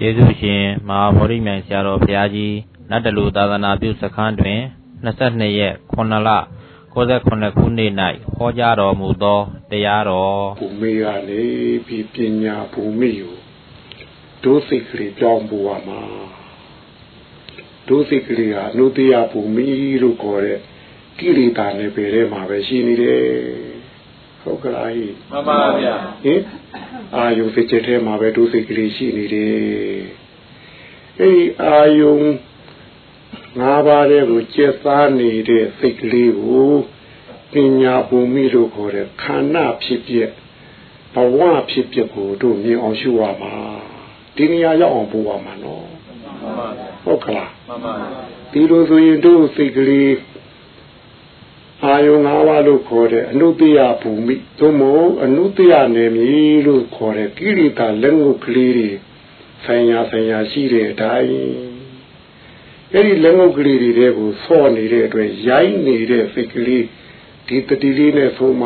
ကျေးဇူးရှင်မဟာဗောဓိမြိုင်ဆရာတော်ဘုရားကြီးနတ်တလူသာသနာပြုစခန်းတွင်22ရက်9လ69ခုနှစ်၌ဟောကြားတော်မူသောတရားတော်ဘူမိကနေပြီးပညာဘူမိကိုဒုစိတ်ကလေးကြောင်းပူရမှာဒုစိတ်ကလေးဟာနုတ္တိယဘူမိလို့ခေါ်တဲ့ကိလေသာနဲ့ပဲထဲမှာပဲရှိနေတယ် ဟုတ်ကလားဟိမှန်ပါဗျာဟင်အာယုစိတ်ထဲမှာပဲဒုစိတ်ကလေးရှိနေတယ်အဲ့အာယုငါးပါးတဲ့ကိုကျက်သားနေတဲ့စိတ်ကလေးကိုပညာပုံမိလို့ခေါ်တဲ့ခန္ဓာဖြစ်ပြဘဝဖြစ်ပြကိုတို့မြင်အောင်ရှုရမှာဒီနေရာရောက်အောင်ပို့ရမှာနော်ဟုတ်ကလားမှန်ပါဒီလိုဆိုရင်တို့စိတ်ကလေး အာယုံ၅ပါးလို့ခေါ်တဲ့အနုတ္တိယဘူမိသို့မဟုတ်အနုတ္တိယနယ်မြေလို့ခေါ်တဲ့ကိရိတာလက်ငုပ်ကလေးတွေဆိုင်ရာဆိုင်ရာရှိတဲ့အတိုင်းအဲ့ဒီလက်ငုပ်ကလေးတွေတဲ့ကိုဆော့နေတဲ့အတွက်ရိုင်းနေတဲ့စိတ်ကလေးဒီတတိလေးနဲ့ဆုံးမ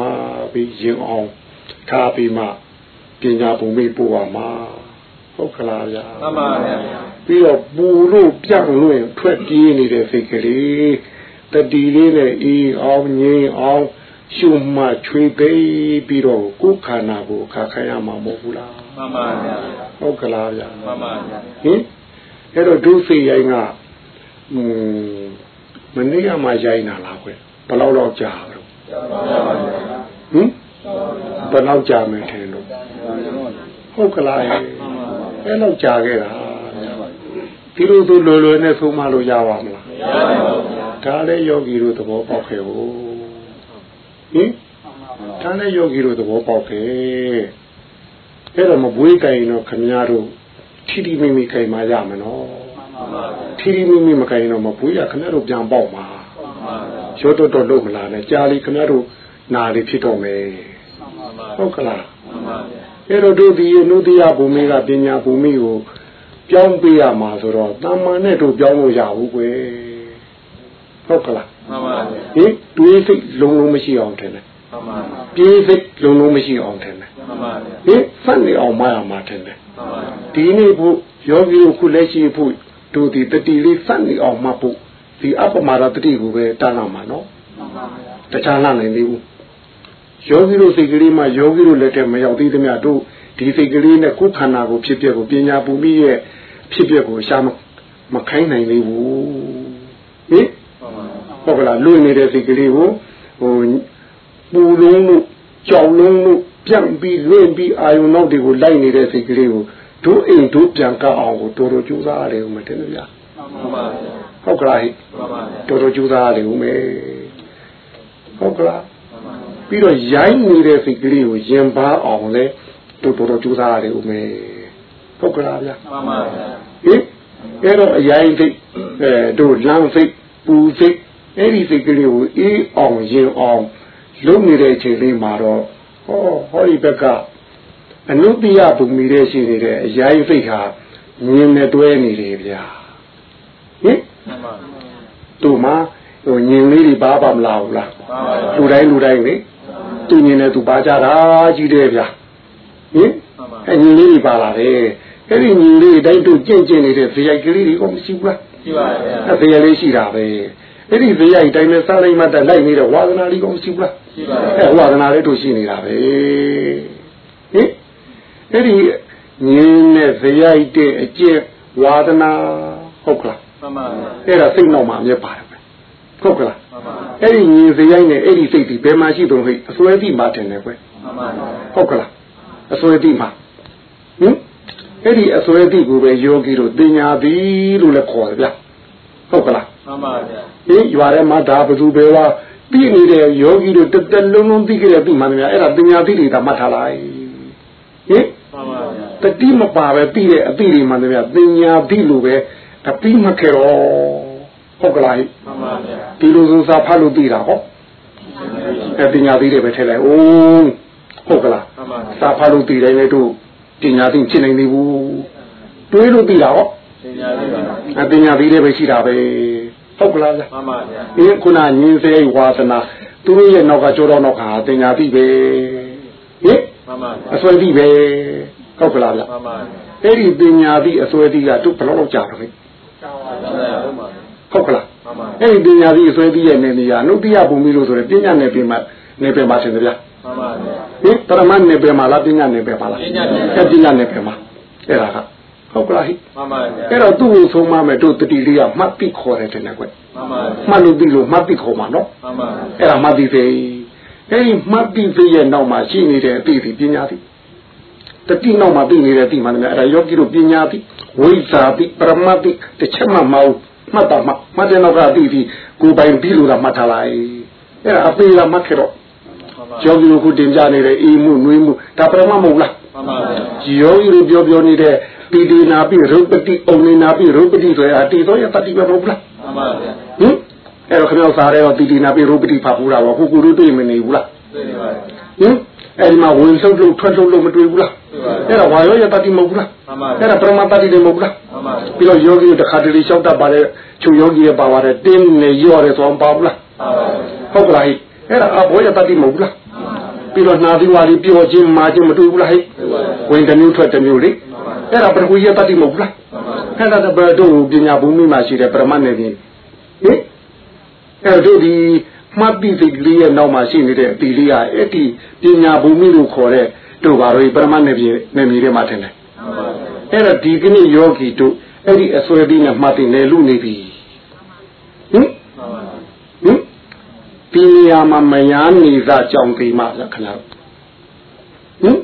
ပြီးရင်အောင်ထားပြီးမှပညာပုံမိပို့ပါမှာဟုတ်ကလားဗျာမှန်ပါဗျာပြီးတော့ပူလို့ပြန့်လို့ထွက်ပြေးနေတဲ့စိတ်ကလေး တတိလေးနဲ့အေးအောင်ငြိမ်းအောင်ရှုမှချွေသိပြီးတော့ကိုယ်ခန္ဓာကိုခါခိုင်းရမှာမဟုတ်ဘူးလားမှန်ပါဗျာဟုတ်ကလားဗျာမှန်ပါဗျာဟင်အဲ့တော့ဒုစိတ်ရိုင်းကอืมမနေ့ကမှရိုင်းတာလားခွဲဘယ်လောက်တော့ကြာတော့ဟင်ဘယ်လောက်ကြာမယ်ထင်လို့ဟုတ်ကလားအဲ့လောက်ကြာခဲ့တာဒီလိုသူလွယ်လွယ်နဲ့သုံးမလို့ရပါမလားမရပါဘူး ဒါလည်းယောဂီတို့သဘောပေါက်ခဲ့ဟုတ်ဟင်ဒါလည်းယောဂီတို့သဘောပေါက်ခဲ့အဲ့တော့မပွေးကြရင်တော့ခမများတို့ထီထီမိမိခိုင်มาရမနော်ထီထီမိမိမခိုင်တော့မပွေးရခမများတို့ပြန်ပေါက်မှာရောတော့တော့လို့မလားနဲ့ကြာလီခမများတို့နာလီဖြစ်တော့မယ်ဟုတ်ကလားအဲ့တော့တို့ဒီနုတ္တိယဘူမိကပညာဘူမိကိုပြောင်းပေးရမှာဆိုတော့တမ္မာနဲ့တို့ပြောင်းလို့ရဘူးကွယ် ဟုတ်ကလားမှန်ပါဗျာဟင်တွေးစိတ်လုံးလုံးမရှိအောင်ထင်တယ်မှန်ပါပြေးစိတ်လုံးလုံးမရှိအောင်ထင်တယ်မှန်ပါဗျာဟင်စက်နေအောင်မရမှာထင်တယ်မှန်ပါဒီနေ့ဖို့ယောဂီတို့ခုလက်ရှိဖို့တို့ဒီတတိလေးစက်နေအောင်မှဖို့ဒီအပမာရတတိကိုပဲတားလာမှာနော်မှန်ပါဗျာတခြားလာနိုင်သေးဘူးယောဂီတို့စိတ်ကလေးမှယောဂီတို့လက်ထက်မရောက်သေးသမျှတို့ဒီစိတ်ကလေးနဲ့ကိုယ်ခန္ဓာကိုဖြစ်ပြကိုပညာပူမိရဲ့ဖြစ်ပြကိုရှာမခိုင်းနိုင်သေးဘူးဟင် ဟုတ်ကလားလွင့်နေတဲ့စိတ်ကလေးကိုဟိုပူလုံးလို့ကြောင်လုံးလို့ပြန့်ပြီးလွင့်ပြီးအာယုံနောက်တွေကိုလိုက်နေတဲ့စိတ်ကလေးကိုတို့အိမ်တို့ပြန်ကအောင်ကိုတော်တော်ကြိုးစားရတယ်ဦးမတင်ဗျာမှန်ပါဗျာဟုတ်ကလားဟိမှန်ပါဗျာတော်တော်ကြိုးစားရတယ်ဦးမေဟုတ်ကလားပြီးတော့ရိုင်းနေတဲ့စိတ်ကလေးကိုရင်ပါအောင်လဲတို့တော်တော်ကြိုးစားရတယ်ဦးမေဟုတ်ကလားဗျာမှန်ပါဗျာဟင်အဲ့တော့အရင်စိတ်အဲတို့လမ်းစိတ်ပူစိတ် အဲ့ဒီစိတ်ကလေးကိုအေးအောင်ရင်အောင်လုံးနေတဲ့အချိန်လေးမှာတော့ဟောဟောဒီဘက်ကအနုတ္တိယဘူမိတဲ့ရှိနေတဲ့အရင်စိတ်ဟာမြင်နဲ့တွဲနေတယ်ဗျာဟင်တို့မှာဟိုညင်လေးတွေပါပါမလားဘူးလားလူတိုင်းလူတိုင်းလေသူညင်နဲ့သူပါကြတာကြီးတယ်ဗျာဟင်အဲညင်လေးတွေပါလာတယ်အဲ့ဒီညီလေးတိုင်းတို့ကြင့်ကြင့်နေတဲ့ဇေယိုက်ကလေးတွေကမရှိဘူးလားရှိပါဗျာအဲ့ဇေယိုက်လေးရှိတာပဲ အဲ့ဒီဇေယိုက်တိုင်းနဲ့စားလိုက်မှတက်လိုက်နေတဲ့ဝါသနာလေးကမရှိဘူးလားရှိပါဗျာအဲ့ဝါသနာလေးတို့ရှိနေတာပဲဟင်အဲ့ဒီညီနဲ့ဇေယိုက်တဲ့အကျင့်ဝါသနာဟုတ်ကလားမှန်ပါဗျာအဲ့ဒါစိတ်နောက်မှာအမြဲပါတယ်ဟုတ်ကလားမှန်ပါအဲ့ဒီညီဇေယိုက်နဲ့အဲ့ဒီစိတ်ဒီဘယ်မှာရှိတုံးဟိအစွဲတိမှတင်တယ်ကွယ်မှန်ပါဟုတ်ကလားအစွဲတိမှဟင်အဲ့ဒီအစွဲတိကိုပဲယောဂီတို့တင်ညာသည်လို့လည်းခေါ်တယ်ဗျဟုတ်ကလား မှန်ပါဗျာဟင်ရွာထဲမှာဒါဘသူပဲဝါပြီးနေတဲ့ယောဂီတို့တက်တက်လုံးလုံးသိကြတဲ့ပြီမှန်တယ်အဲ့ဒါတင်ညာတိတွေဒါမှတ်ထားလိုက်ဟင်မှန်ပါဗျာတတိမပါပဲပြီးတဲ့အတိတွေမှန်တယ်တင်ညာတိလို့ပဲအပြီးမခဲ့တော့ဟုတ်ကလားမှန်ပါဗျာဒီလိုဆိုစာဖတ်လို့ပြီးတာဟောအဲပညာသေးတွေပဲထည့်လိုက်အိုးဟုတ်ကလားစာဖတ်လို့ပြီးတယ်လေတို့ပညာသိဖြစ်နိုင်သေးဘူးတွေးလို့ပြီးတာဟောပညာသိပါအပညာသိတွေပဲရှိတာပဲ ဟုတ်ကလားမှန်ပါဗျာအေးခုနညင်းစေဝါသနာသူတို့ရဲ့နောက်ကကြောတော့နောက်ကပညာသိပဲဟင်မှန်ပါအစွဲသိပဲဟုတ်ကလားဗျမှန်ပါအဲ့ဒီပညာသည့်အစွဲသည့်ကတို့ဘယ်လောက်ကြာတော့လဲဟုတ်ကလားအဲ့ဒီပညာသည့်အစွဲသည့်ရဲ့နေနေရနုတ္တိယဘုံမီလို့ဆိုရယ်ပညာနယ်ပင်မှာနယ်ပင်မှာဆင်ကြဗျာဟင်ပရမတ်နယ်ပင်မှာလားပညာနယ်ပင်မှာလားအဲ့ပညာနယ်ပင်မှာအဲ့ဒါက ဟုတ်ကလားဟိအဲ့တော့သူ့ကိုဆုံးမမယ်တို့တတိလေးကမှတ်ပြီးခေါ်တယ်တဲ့ကွမှတ်လို့ပြီးလို့မှတ်ပြီးခေါ်မှာနော်အဲ့ဒါမှတ်ပြီးသေးအဲ့ဒီမှတ်ပြီးသေးရဲ့နောက်မှာရှိနေတဲ့အသိဒီပညာသည်တတိနောက်မှာသိနေတဲ့အသိမှလည်းအဲ့ဒါယောဂီတို့ပညာသည်ဝိဇာတိပရမတ်တိတစ်ချက်မှမဟုတ်မှတ်တာမှမှတ်တဲ့နောက်ကအသိဒီကိုယ်ပိုင်ပြီးလို့လားမှတ်ထားလိုက်အဲ့ဒါအပေလားမှတ်ခဲ့တော့ယောဂီတို့ခုတင်ကြနေတဲ့အေးမှုနှွေးမှုဒါပရမတ်မဟုတ်လားမှန်ပါဗျာယောဂီတို့ပြောပြောနေတဲ့ ပီတိနာပိရုပ်ပတိအုံနေနာပိရုပ်ပတိဆိုရအတိသောရတတိပဲမဟုတ်လားမှန်ပါဗျာဟင်အဲ့တော့ခင်ဗျားစားရဲတော့ပီတိနာပိရုပ်ပတိဖတ်ဘူးလားဟိုကူတို့တွေ့မနေဘူးလားတွေ့ပါပါဟင်အဲ့ဒီမှာဝင်ဆုံးလို့ထွက်ဆုံးလို့မတွေ့ဘူးလားအဲ့ဒါဝါရောရတတိမဟုတ်ဘူးလားအဲ့ဒါပရမတတိလည်းမဟုတ်ဘူးလားပြီးတော့ယောဂီတခါတလေလျှောက်တတ်ပါလေချုပ်ယောဂီရပါပါတယ်တင်းနေရော့တယ်ဆိုအောင်ပါဘူးလားဟုတ်ကလားအဲ့ဒါအဘောရတတိမဟုတ်ဘူးလားပြီးတော့နာသီဝါလီပြောခြင်းမာခြင်းမတွေ့ဘူးလားဟဲ့ဝင်တစ်မျိုးထွက်တစ်မျိုးလေ အဲ့ဒါပရဝိယတတိမဟုတ်ဘူးလားအဲ့ဒါတော့ဘယ်တို့ပညာဘုံမိမှာရှိတယ်ပရမတ်နယ်ကြီးဟင်အဲ့တို့ဒီမှတ်ပြီးစိတ်ကလေးရဲ့နောက်မှာရှိနေတဲ့အတီလေးကအဲ့ဒီပညာဘုံမိလို့ခေါ်တဲ့တို့ဘာလို့ပရမတ်နယ်ကြီးနယ်မြေထဲမှာထင်တယ်အဲ့တော့ဒီကနေ့ယောဂီတို့အဲ့ဒီအစွဲပြီးနဲ့မှတ်ပြီးနယ်လူနေပြီဟင်ဟင်ပညာမှာမယားနေသာကြောင်သေးမှလားခဏ ဟင်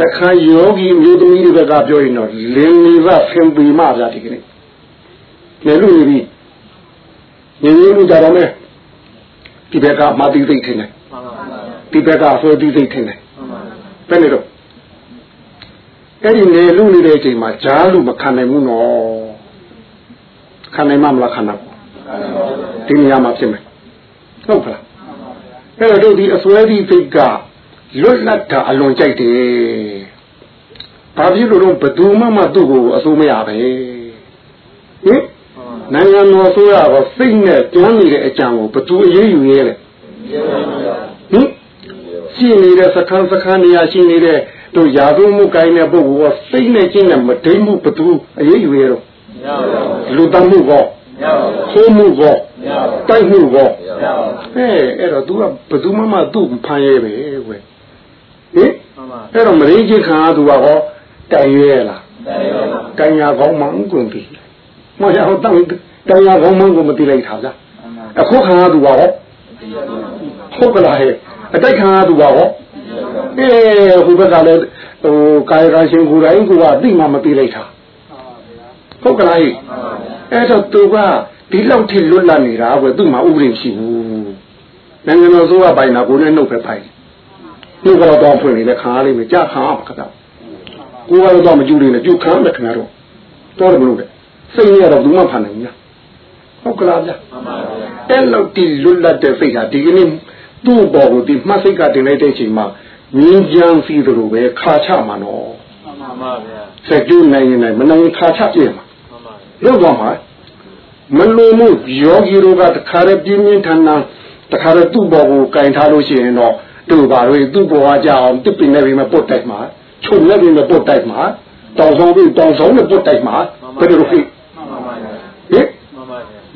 တခါယောဂီမျိုးသမီးတွေက ပြောရင်တော့လင်းနေသာဆင်ပြီးမှဗျာဒီကနေ့နယ်လူနေပြီညင်ကြီးလူကြတော့မယ်ဒီဘက်ကမာတိသိထင်တယ်ဒီဘက်ကဆွဲတိသိထင်တယ်ဘယ်နေတော့အဲ့ဒီနေလူနေတဲ့အချိန်မှာဂျားလူမခံနိုင်ဘူးနော်ခံနိုင်မှမလားခံနိုင်ဒီနေရာမှာဖြစ်မယ်ဟုတ်ကလားအဲ့တော့တို့ဒီအစွဲဒီသိက လွတ်လပ်တာအလွန်ကြိုက်တယ်ဘာဖြစ်လို့တော့ဘယ်သူမှမသူ့ကိုအစိုးမရပဲဟင်နိုင်ငံတော်ဆိုရတော့စိတ်နဲ့တွန်းနေတဲ့အကြံကိုဘသူအရေးယူရဲလဲဟင်ရှိနေတဲ့စခန်းစခန်းနေရာရှိနေတဲ့တို့ယာသူမှုကိုင်းတဲ့ပုဂ္ဂိုလ်ကစိတ်နဲ့ကျင့်တဲ့မဒိမ့်မှုဘသူအရေးယူရဲတော့လူတမှုကောခိုးမှုကောတိုက်မှုကောအဲအဲ့တော့ तू ကဘသူမှမသူ့ဖမ်းရဲပဲကွယ်ဟ င်အဲ့တော့မရင်းချင်းခံရသူကဟောတိုင်ရဲလားတိုင်ရကောင်းမှန်ကုန်ပြီမဟုတ်တော့တောင်းတရားကောင်းမှန်းကိုမသိလိုက်တာဗျာအခုခံရသူပါဟောဟုတ်ကလားဟဲ့အတိုက်ခံရသူပါဟောအေးဟိုဘက်ကလည်းဟိုကာယကရှင်ကိုယ်တိုင်ကသိမှမသိလိုက်တာဟုတ်ကလားဟဲ့အဲ့တော့သူကဒီလောက်ထိလွတ်လပ်နေတာကွသူ့မှာဥပဒေရှိဘူးနိုင်ငံတော်ဆိုကပိုင်တာကိုလည်းနှုတ်ပဲပိုင်နှု တ်ကတော့တောင်းဖွင့်နေတဲ့ခါလေးပဲကြာခါပါခါတော့ကိုယ်ကတော့မကြည့်နေနဲ့ပြုခံမယ်ခင်ဗျားတို့တော်တယ်မလို့တဲ့စိတ်ရတော့ဘူးမှဖန်နိုင်ဘူးဟုတ်ကလားဗျာမှန်ပါဗျာအဲ့လောက်ဒီလွတ်လပ်တဲ့စိတ်ဟာဒီကနေ့သူ့ဘော်ကိုဒီမှတ်စိတ်ကတင်လိုက်တဲ့အချိန်မှာငင်းကြမ်းစီသလိုပဲခါချမှာနော်မှန်ပါဗျာစက်ကျူးနိုင်ရင်နိုင်မနိုင်ခါချပြည့်မှာမှန်ပါလောက်တော့မှာမလို့မှုယောဂီတို့ကတခါတည်းပြင်းပြင်းထန်ထန်တခါတည်းသူ့ဘော်ကိုကင်ထားလို့ရှိရင်တော့ တို့ပါလို့သူ့ဘော်ကကြအောင်တစ်ပင်နဲ့ပြီးမှပုတ်တိုက်မှာချုပ်နဲ့ပြီးမှပုတ်တိုက်မှာတောင်ဆောင်ပြီးတောင်ဆောင်နဲ့ပုတ်တိုက်မှာဘယ်လိုဖြစ်ဟင်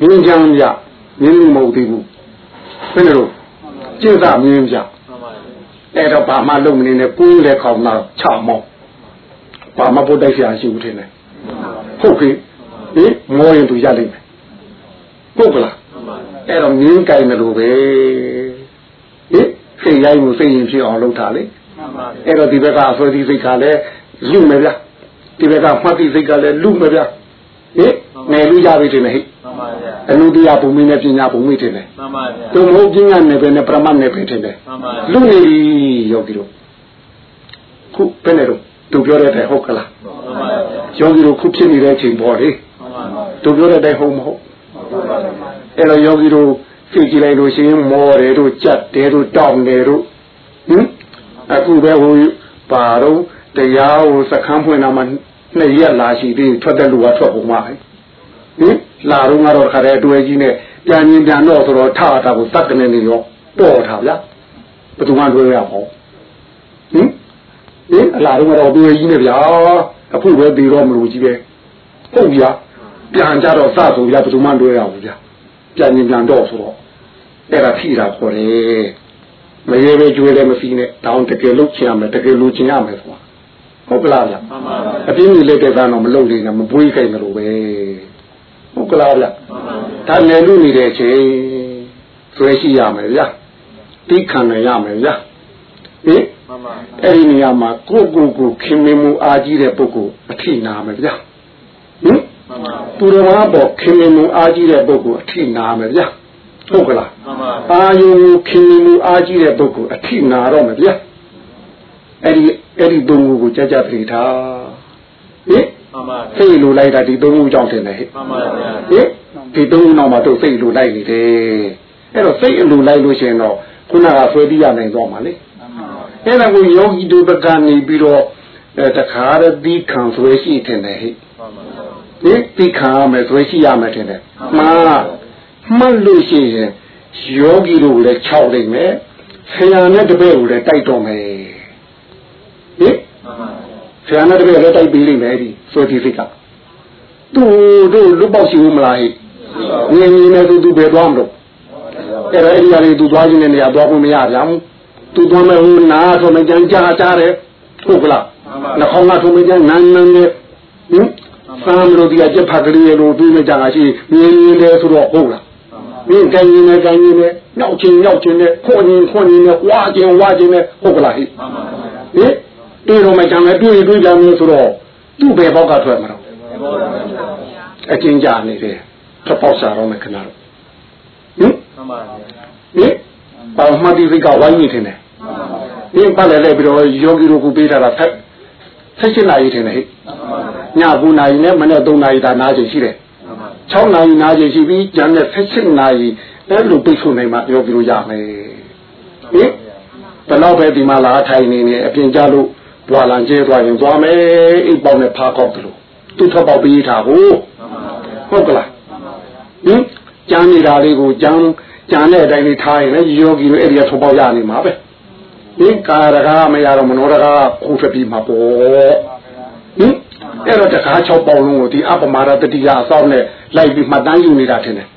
မြင်းချမ်းပြမြင်းမဟုတ်သေးဘူးဘယ်လိုကျင့်စာမြင်းပြအဲ့တော့ဘာမှလုပ်မနေနဲ့ပူးလေခေါင်းတော့ချမောင်းဘာမှပုတ်တိုက်ဆရာရှိဘူးထင်တယ်ဟုတ်ကဲ့ဟင်မောရင်သူရလိမ့်မယ်ဟုတ်ကလားအဲ့တော့မြင်းကြိုင်တယ်လို့ပဲဟင် စိတ်ရိုက်မှုစိတ်ရင်ဖြစ်အောင်လုပ်တာလေအဲ့တော့ဒီဘက်ကအဆွေဒီစိတ်ကလည်းလူမယ်ဗျဒီဘက်ကမှတ်ဒီစိတ်ကလည်းလူမယ်ဗျဟင်ငယ်လူရပြီတင်မယ်ဟိမှန်ပါဗျာအနုတ္တိယဘုံမင်းနဲ့ပညာဘုံမင်းတင်တယ်မှန်ပါဗျာသူမဟုတ်ပညာနယ်ပဲနဲ့ပရမတ်နယ်ပဲတင်တယ်မှန်ပါလူနေပြီယောဂီတို့ခုဘယ်နဲ့တော့သူပြောတဲ့အတိုင်းဟုတ်ကလားမှန်ပါဗျာယောဂီတို့ခုဖြစ်နေတဲ့အချိန်ပေါ်လေမှန်ပါသူပြောတဲ့အတိုင်းဟုတ်မဟုတ်မှန်ပါအဲ့တော့ယောဂီတို့ ကြည့်ကြည့်လိုက်လို့ရှိရင်မော်တယ်တို့ကြက်တယ်တို့တောင်းတယ်တို့ဟင်အခုပဲဟိုပါတော့တရားကိုစခန်းဖွင့်တာမှနှစ်ရက်လာရှိသေးထွက်တဲ့လူကထွက်ပုံမှာဟင်လာတော့ကတော့ခါတဲ့အတွဲကြီးနဲ့ပြန်ရင်ပြန်တော့ဆိုတော့ထတာကိုတတ်ကနေနေရောပေါ်တာဗျာဘယ်သူမှလွှဲရပေါ့ဟင်ဟင်အလားတော့ကတော့အတွဲကြီးနဲ့ဗျာအခုပဲပြီးတော့မလို့ကြီးပဲဟုတ်ဗျာပြန်ကြတော့စဆိုဗျာဘယ်သူမှလွှဲရဘူးဗျာပြန်ရင်ပြန်တော့ဆိုတော့ အဲ့ဒါထိတာခေါ်တယ်မရေပဲကျွေးလည်းမစီးနဲ့တောင်းတကယ်လို့ချင်ရမယ်တကယ်လို့ချင်ရမယ်ဆိုတာဟုတ်ကလားဗျာမှန်ပါဗျာအပြင်းကြီးလက်တဲ့ကတော့မလုပ်နေနဲ့မပွေးခိုင်းတယ်လို့ပဲဟုတ်ကလားဗျာမှန်ပါဗျာဒါနယ်လူနေတဲ့အချိန်ဆွဲရှိရမယ်ဗျာတိခံနိုင်ရမယ်ဗျာဟင်မှန်ပါအဲ့ဒီနေရာမှာကိုယ့်ကိုယ်ကိုခင်မင်မှုအားကြီးတဲ့ပုဂ္ဂိုလ်အထိနာမယ်ဗျာဟင်မှန်ပါသူတော်ဘာပေါ်ခင်မင်မှုအားကြီးတဲ့ပုဂ္ဂိုလ်အထိနာမယ်ဗျာ ဟုတ်ကလားမှန်ပါအာယုံကိုခင်မင်မှုအားကြီးတဲ့ပုဂ္ဂိုလ်အထိနာတော့မယ်ဗျာအဲ့ဒီအဲ့ဒီသုံးခုကိုကြကြပြိထားဟင်မှန်ပါစိတ်လိုလိုက်တာဒီသုံးခုကြောင့်တင်တယ်ဟဲ့မှန်ပါဗျာဟင်ဒီသုံးခုနောက်မှာတို့စိတ်လိုလိုက်နေတယ်အဲ့တော့စိတ်အလိုလိုက်လို့ရှိရင်တော့ခုနကဆွဲပြီးရနိုင်တော့မှာလေအဲ့ဒါကိုယောဂီတို့ဘက်ကနေပြီးတော့အဲတခါတည်းဒီခံဆွဲရှိတင်တယ်ဟဲ့မှန်ပါဟင်ဒီခံရမယ်ဆွဲရှိရမယ်တင်တယ်မှား မှတ်လို့ရှိရင်ယောဂီတို့လည်း6လိမ့်မယ်ဆရာနဲ့တပည့်ကိုလည်းတိုက်တော့မယ်ဟင်မှန်ပါဆရာနဲ့တပည့်လည်းတိုက်ပြီးလိမ့်မယ်ဒီဆွဲဒီစိတ်ကသူတို့လူပေါက်ရှိဦးမလားဟဲ့ငင်းငင်းနဲ့သူသူပဲသွားမလို့အဲ့ဒါအဲ့ဒီအရာတွေသူသွားခြင်းနဲ့နေရာသွားဖို့မရဗျာသူသွားမဲ့ဟိုနာဆိုမကြမ်းကြားကြားတယ်ဟုတ်ကလားနှခေါင်းကဆိုမကြမ်းနန်းနန်းနဲ့ဟင်သံလို့ဒီကကြက်ဖတ်ကလေးလို့တွေးမကြတာရှိငင်းငင်းတယ်ဆိုတော့ဟုတ်လား မင်းကိုင်းနေနေကိုင်းနေနေညောက်ချင်းညောက်ချင်းနဲ့ခွန်ရင်ခွန်ရင်နဲ့ဝါချင်းဝါချင်းနဲ့ဟုတ်ကလားဟိမှန်ပါဟင်တွေးတော့မကြမ်းလဲတွေးတွေးကြမယ်ဆိုတော့သူ့ဘယ်ဘောက်ကထွက်မှာတော့ဘောရပါဗျာအကျဉ်းကြနေတယ်ထပ်ပေါက်စားတော့မယ်ခဏတော့ဟင်မှန်ပါဗျာဟင်ပေါင်မှတ်ဒီစိတ်ကဝိုင်းနေတယ်ဟင်ပတ်လဲလဲပြီးတော့ယောဂီတို့ကပေးတာကဆက်ဆက်ရှင်နာရီထင်တယ်ဟဲ့ည9နာရီနဲ့မနေ့3နာရီဒါနားချိန်ရှိတယ် 6နာရီနားချိန်ရှိပြီးကျန်တဲ့ဆက်ရှင်နာရီအဲ့လိုပိတ်ဆို့နိုင်မှယောဂီတို့ရမယ်ဟင်ဘယ်တော့ပဲဒီမှာလာထိုင်နေနေအပြင်ကြလို့ဘွာလန်ကျဲသွားရင်သွားမယ်အိပ်ပေါက်နဲ့ဖားကောက်တယ်လို့သူ့ထပ်ပေါက်ပေးထားကိုဟုတ်ကလားဟင်ကြမ်းနေတာလေးကိုကြမ်းကြမ်းတဲ့အတိုင်းလေးထားရင်လည်းယောဂီတို့အဲ့ဒီကထပ်ပေါက်ရနေမှာပဲဟင်ကာရကမရတော့မနောရကခိုးထွက်ပြီးမှာပေါ့ဟင် အဲ့တော့တခါ6ပေါက်လုံးကိုဒီအပမာရတတိယအစောင်းနဲ့လိုက်ပြီးမှတ်တမ်းယူနေတာထင်တယ်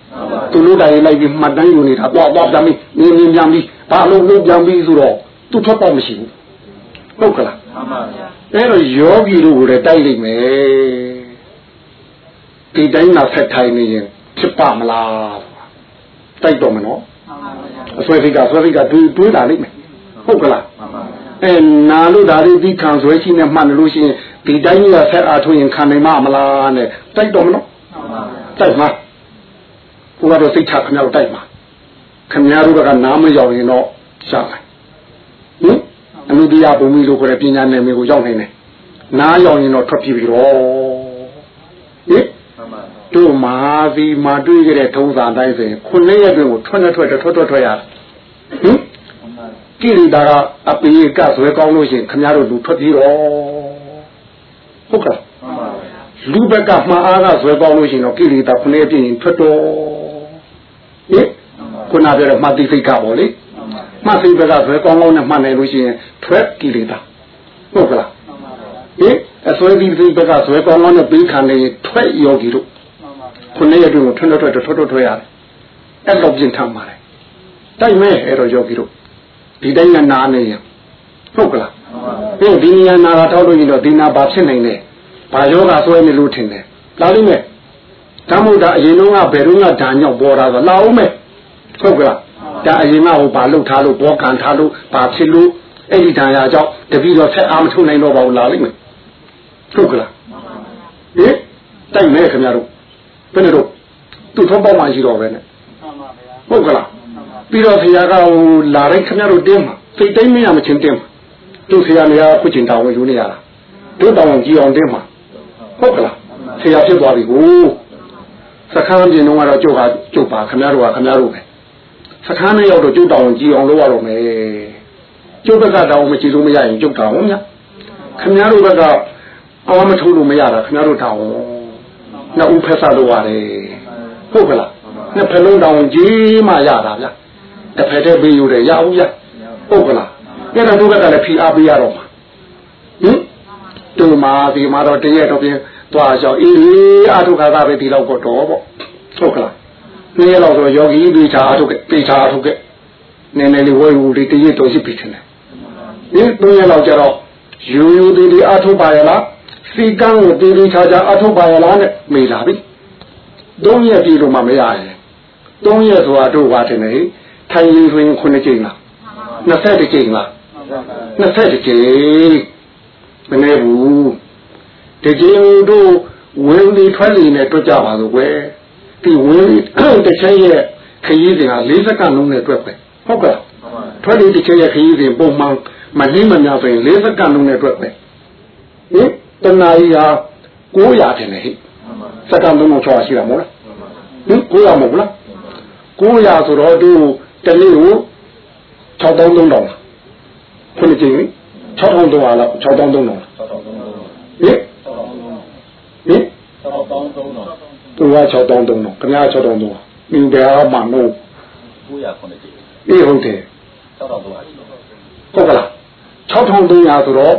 သူတို့တိုင်လိုက်ပြီးမှတ်တမ်းယူနေတာတော့တော့ပြန်ပြီးနင်းနင်းပြန်ပြီးဘာလို့လို့ပြန်ပြီးဆိုတော့သူထပ်ပေါက်မရှိဘူးဟုတ်ကလားမှန်ပါဗျာအဲ့တော့ယောဂီတို့ကိုလည်းတိုက်လိုက်မယ်ဒီတိုင်းနာဆက်ထိုင်နေရင်ဖြစ်ပါမလားတိုက်တော့မနော်အစွဲစိတ်ကအစွဲစိတ်ကတွေးတွေးလာလိမ့်မယ်ဟုတ်ကလားမှန်ပါအဲနာလို့ဒါလေးဒီခံဆွဲရှိနေမှန်တယ်လို့ရှိရင် ဒီတိုင်းကဆက်အားထုတ်ရင်ခံနိုင်မမလားနဲ့တိုက်တော့မနော်မှန်ပါတိုက်မှာဘုရားတို့စိတ်ချခဏတော့တိုက်မှာခင်ဗျားတို့ကနားမရောက်ရင်တော့ရှာမယ်ဟင်အနုတ္တိယဘုံမီလို့ခေါ်တဲ့ပညာနယ်မြေကိုရောက်နိုင်တယ်နားရောက်ရင်တော့ထွက်ပြေးပြီတော့ဟင်မှန်ပါတို့မာစီမာတွေးကြတဲ့ထုံးစံတိုင်းဆိုရင်ခုနှစ်ရက်တွင်ကိုထွက်နဲ့ထွက်ထွက်ထွက်ထွက်ရဟင်ကိရိတာကအပေကဆွဲကောင်းလို့ရှိရင်ခင်ဗျားတို့လူထွက်ပြေးတော့ ဟုတ်ကဲ့မှန်ပါဗျာလူဘက်ကမှားအားကဆွဲကောင်းလို့ရှိရင်တော့ကိရိတာခုနှစ်ရက်ပြည့်ရင်ထွက်တော့ဟင်ခုနပြောတဲ့မှတ်သိစိတ်ကပေါ့လေမှတ်သိဘက်ကဆွဲကောင်းကောင်းနဲ့မှတ်နိုင်လို့ရှိရင်ထွက်ကိရိတာဟုတ်ကလားဟင်အဆွဲဒီစိတ်ဘက်ကဆွဲကောင်းကောင်းနဲ့ပြီးခံနေရင်ထွက်ယောဂီတို့ခုနှစ်ရက်တွင်ကိုထွက်ထွက်ထွက်ထွက်ထွက်ထွက်ရတယ်အဲ့တော့ပြင်ထမ်းပါတယ်တိုက်မဲအဲ့တော့ယောဂီတို့ဒီတိုင်းကနာနေရင်ဟုတ်ကလားမှန်ပါဟင်ဒီနေရာနာတာထောက်လို့ရင်တော့ဒီနာဘာဖြစ်နိုင်လဲ ဘာယောဂဆွဲနေလို့ထင်တယ်လာလိမ့်မယ်ဓမ္မုဒ္ဒအရင်တော့ကဘယ်တော့ကဓာညောက်ပေါ်တာဆိုလာအောင်မယ်ဟုတ်ကလားဒါအရင်ကဟိုဘာလှုပ်ထားလို့ဘောကန်ထားလို့ဘာဖြစ်လို့အဲ့ဒီဓာရကြောင့်တပည့်တော်ဆက်အားမထုတ်နိုင်တော့ပါဘူးလာလိမ့်မယ်ဟုတ်ကလားဟင်တိုက်မယ်ခင်ဗျားတို့ဘယ်နဲ့တော့သူ့ထုံးပေါက်မှရှိတော့ပဲနဲ့ဟုတ်ကလားပြီးတော့ဆရာကဟိုလာတိုင်းခင်ဗျားတို့တင်းမှာစိတ်တိုင်းမရမချင်းတင်းမှာသူ့ဆရာနေရာခုချင်းတောင်းဝင်ယူနေရတာတို့တောင်းကြည့်အောင်တင်းမှာ ဟုတ်ကလားဆရာဖြစ်သွားပြီကိုစခန်းပြင်တော့ကတော့ကျုပ်ဟာကျုပ်ပါခင်ဗျားတို့ကခင်ဗျားတို့ပဲစခန်းနဲ့ရောက်တော့ကျုပ်တောင်းကြည့်အောင်လုပ်ရတော့မယ်ကျုပ်ဘက်ကတောင်းမကြည့်လို့မရရင်ကျုပ်တောင်းမြတ်ခင်ဗျားတို့ဘက်ကအော်မထုတ်လို့မရတာခင်ဗျားတို့တောင်းနှစ်ဦးဖက်ဆက်လို့ရတယ်ဟုတ်ကလားနှစ်ဖက်လုံးတောင်းကြည့်မှရတာဗျတစ်ဖက်တည်းပေးယူတယ်ရဘူးဗျဟုတ်ကလားအဲ့ဒါတို့ဘက်ကလည်းဖိအားပေးရတော့မှာဟင် တူမာဒီမှာတော့တရက်တော့ပြင်သွားလျှောက်အေးအာထုခါသာပဲဒီလောက်ကတော့ပေါ့ဟုတ်ကလားနေ့ရက်လောက်ဆိုယောဂီပိချာအာထုကပိချာအာထုကနည်းနည်းလေးဝဲဝူလေးတရက်တော့ရှိပြီထင်တယ်ဒီသုံးရက်လောက်ကျတော့ယူယူသေးသေးအာထုပါရလားစီကံကိုတေးသေးချာချာအာထုပါရလားနဲ့မေးလာပြီသုံးရက်ပြီလို့မှမရရင်သုံးရက်ဆိုတာတို့ပါတင်နေထိုင်ရင်ဆိုရင်ခုနှစ်ကြိမ်လား20ကြိမ်လား20ကြိမ် မနေဘူးတကြိမ်တို့ဝင်လေထွက်လေနဲ့တွက်ကြပါလို့ကွယ်ဒီဝင်တစ်ချက်ရဲ့ခရီးစဉ်က40စက္ကန့်လုံးနဲ့တွက်ပဲဟုတ်ကဲ့ထွက်လေတစ်ချက်ရဲ့ခရီးစဉ်ပုံမှန်မနှင်းမများဆိုရင်40စက္ကန့်လုံးနဲ့တွက်ပဲဟင်တဏှာကြီးဟာ900တင်တယ်ဟိစက္ကန့်လုံးကို600ရှိတာမဟုတ်လားဟင်900မဟုတ်လား900ဆိုတော့တို့တနေ့ကို6300လောက်ခုနှစ်ကြိမ် 6300လောက်6300လောက်ဟင်ဟင်သူက6300တော့ခင်ဗျား6300တော့မြင်တယ်အမှန်လို့900ကြည့်အေးဟုတ်တယ်6300ရှိဟုတ်ကလား6300ဆိုတော့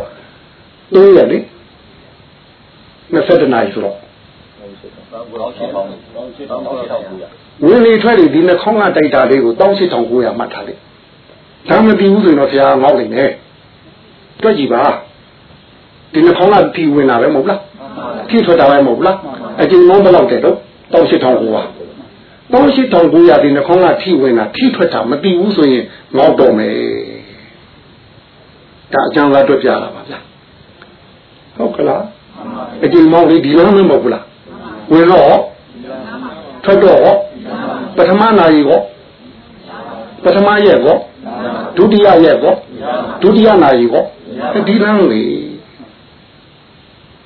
3ရက်လေ20နာရီဆိုတော့တော့ရှိပေါင်းတော့ရှိတော့900ဝင်လေထွက်လေဒီနှခေါင်းကတိုက်တာလေးကို18900မှတ်ထားလိုက်ဒါမပြီးဘူးဆိုရင်တော့ဘုရားငေါ့နေတယ် တွက်ကြည့်ပါဒီနှခေါင်းကတီဝင်တာပဲမဟုတ်လားတီထွက်တာပဲမဟုတ်လားအကျဉ်းမောင်းဘယ်လောက်တဲ့တော့18900 18900ဒီနှခေါင်းကတီဝင်တာတီထွက်တာမပြီးဘူးဆိုရင်ငေါ့တော့မယ်ဒါအကျဉ်းသားတွက်ပြတာပါဗျာဟုတ်ကလားအကျဉ်းမောင်းလေးဒီလမ်းမဟုတ်ဘူးလားဝင်တော့ထွက်တော့ပထမနာရီကောပထမရက်ကောဒုတိယရက်ကောဒုတိယနာရီကော ဒီလမ်းလေ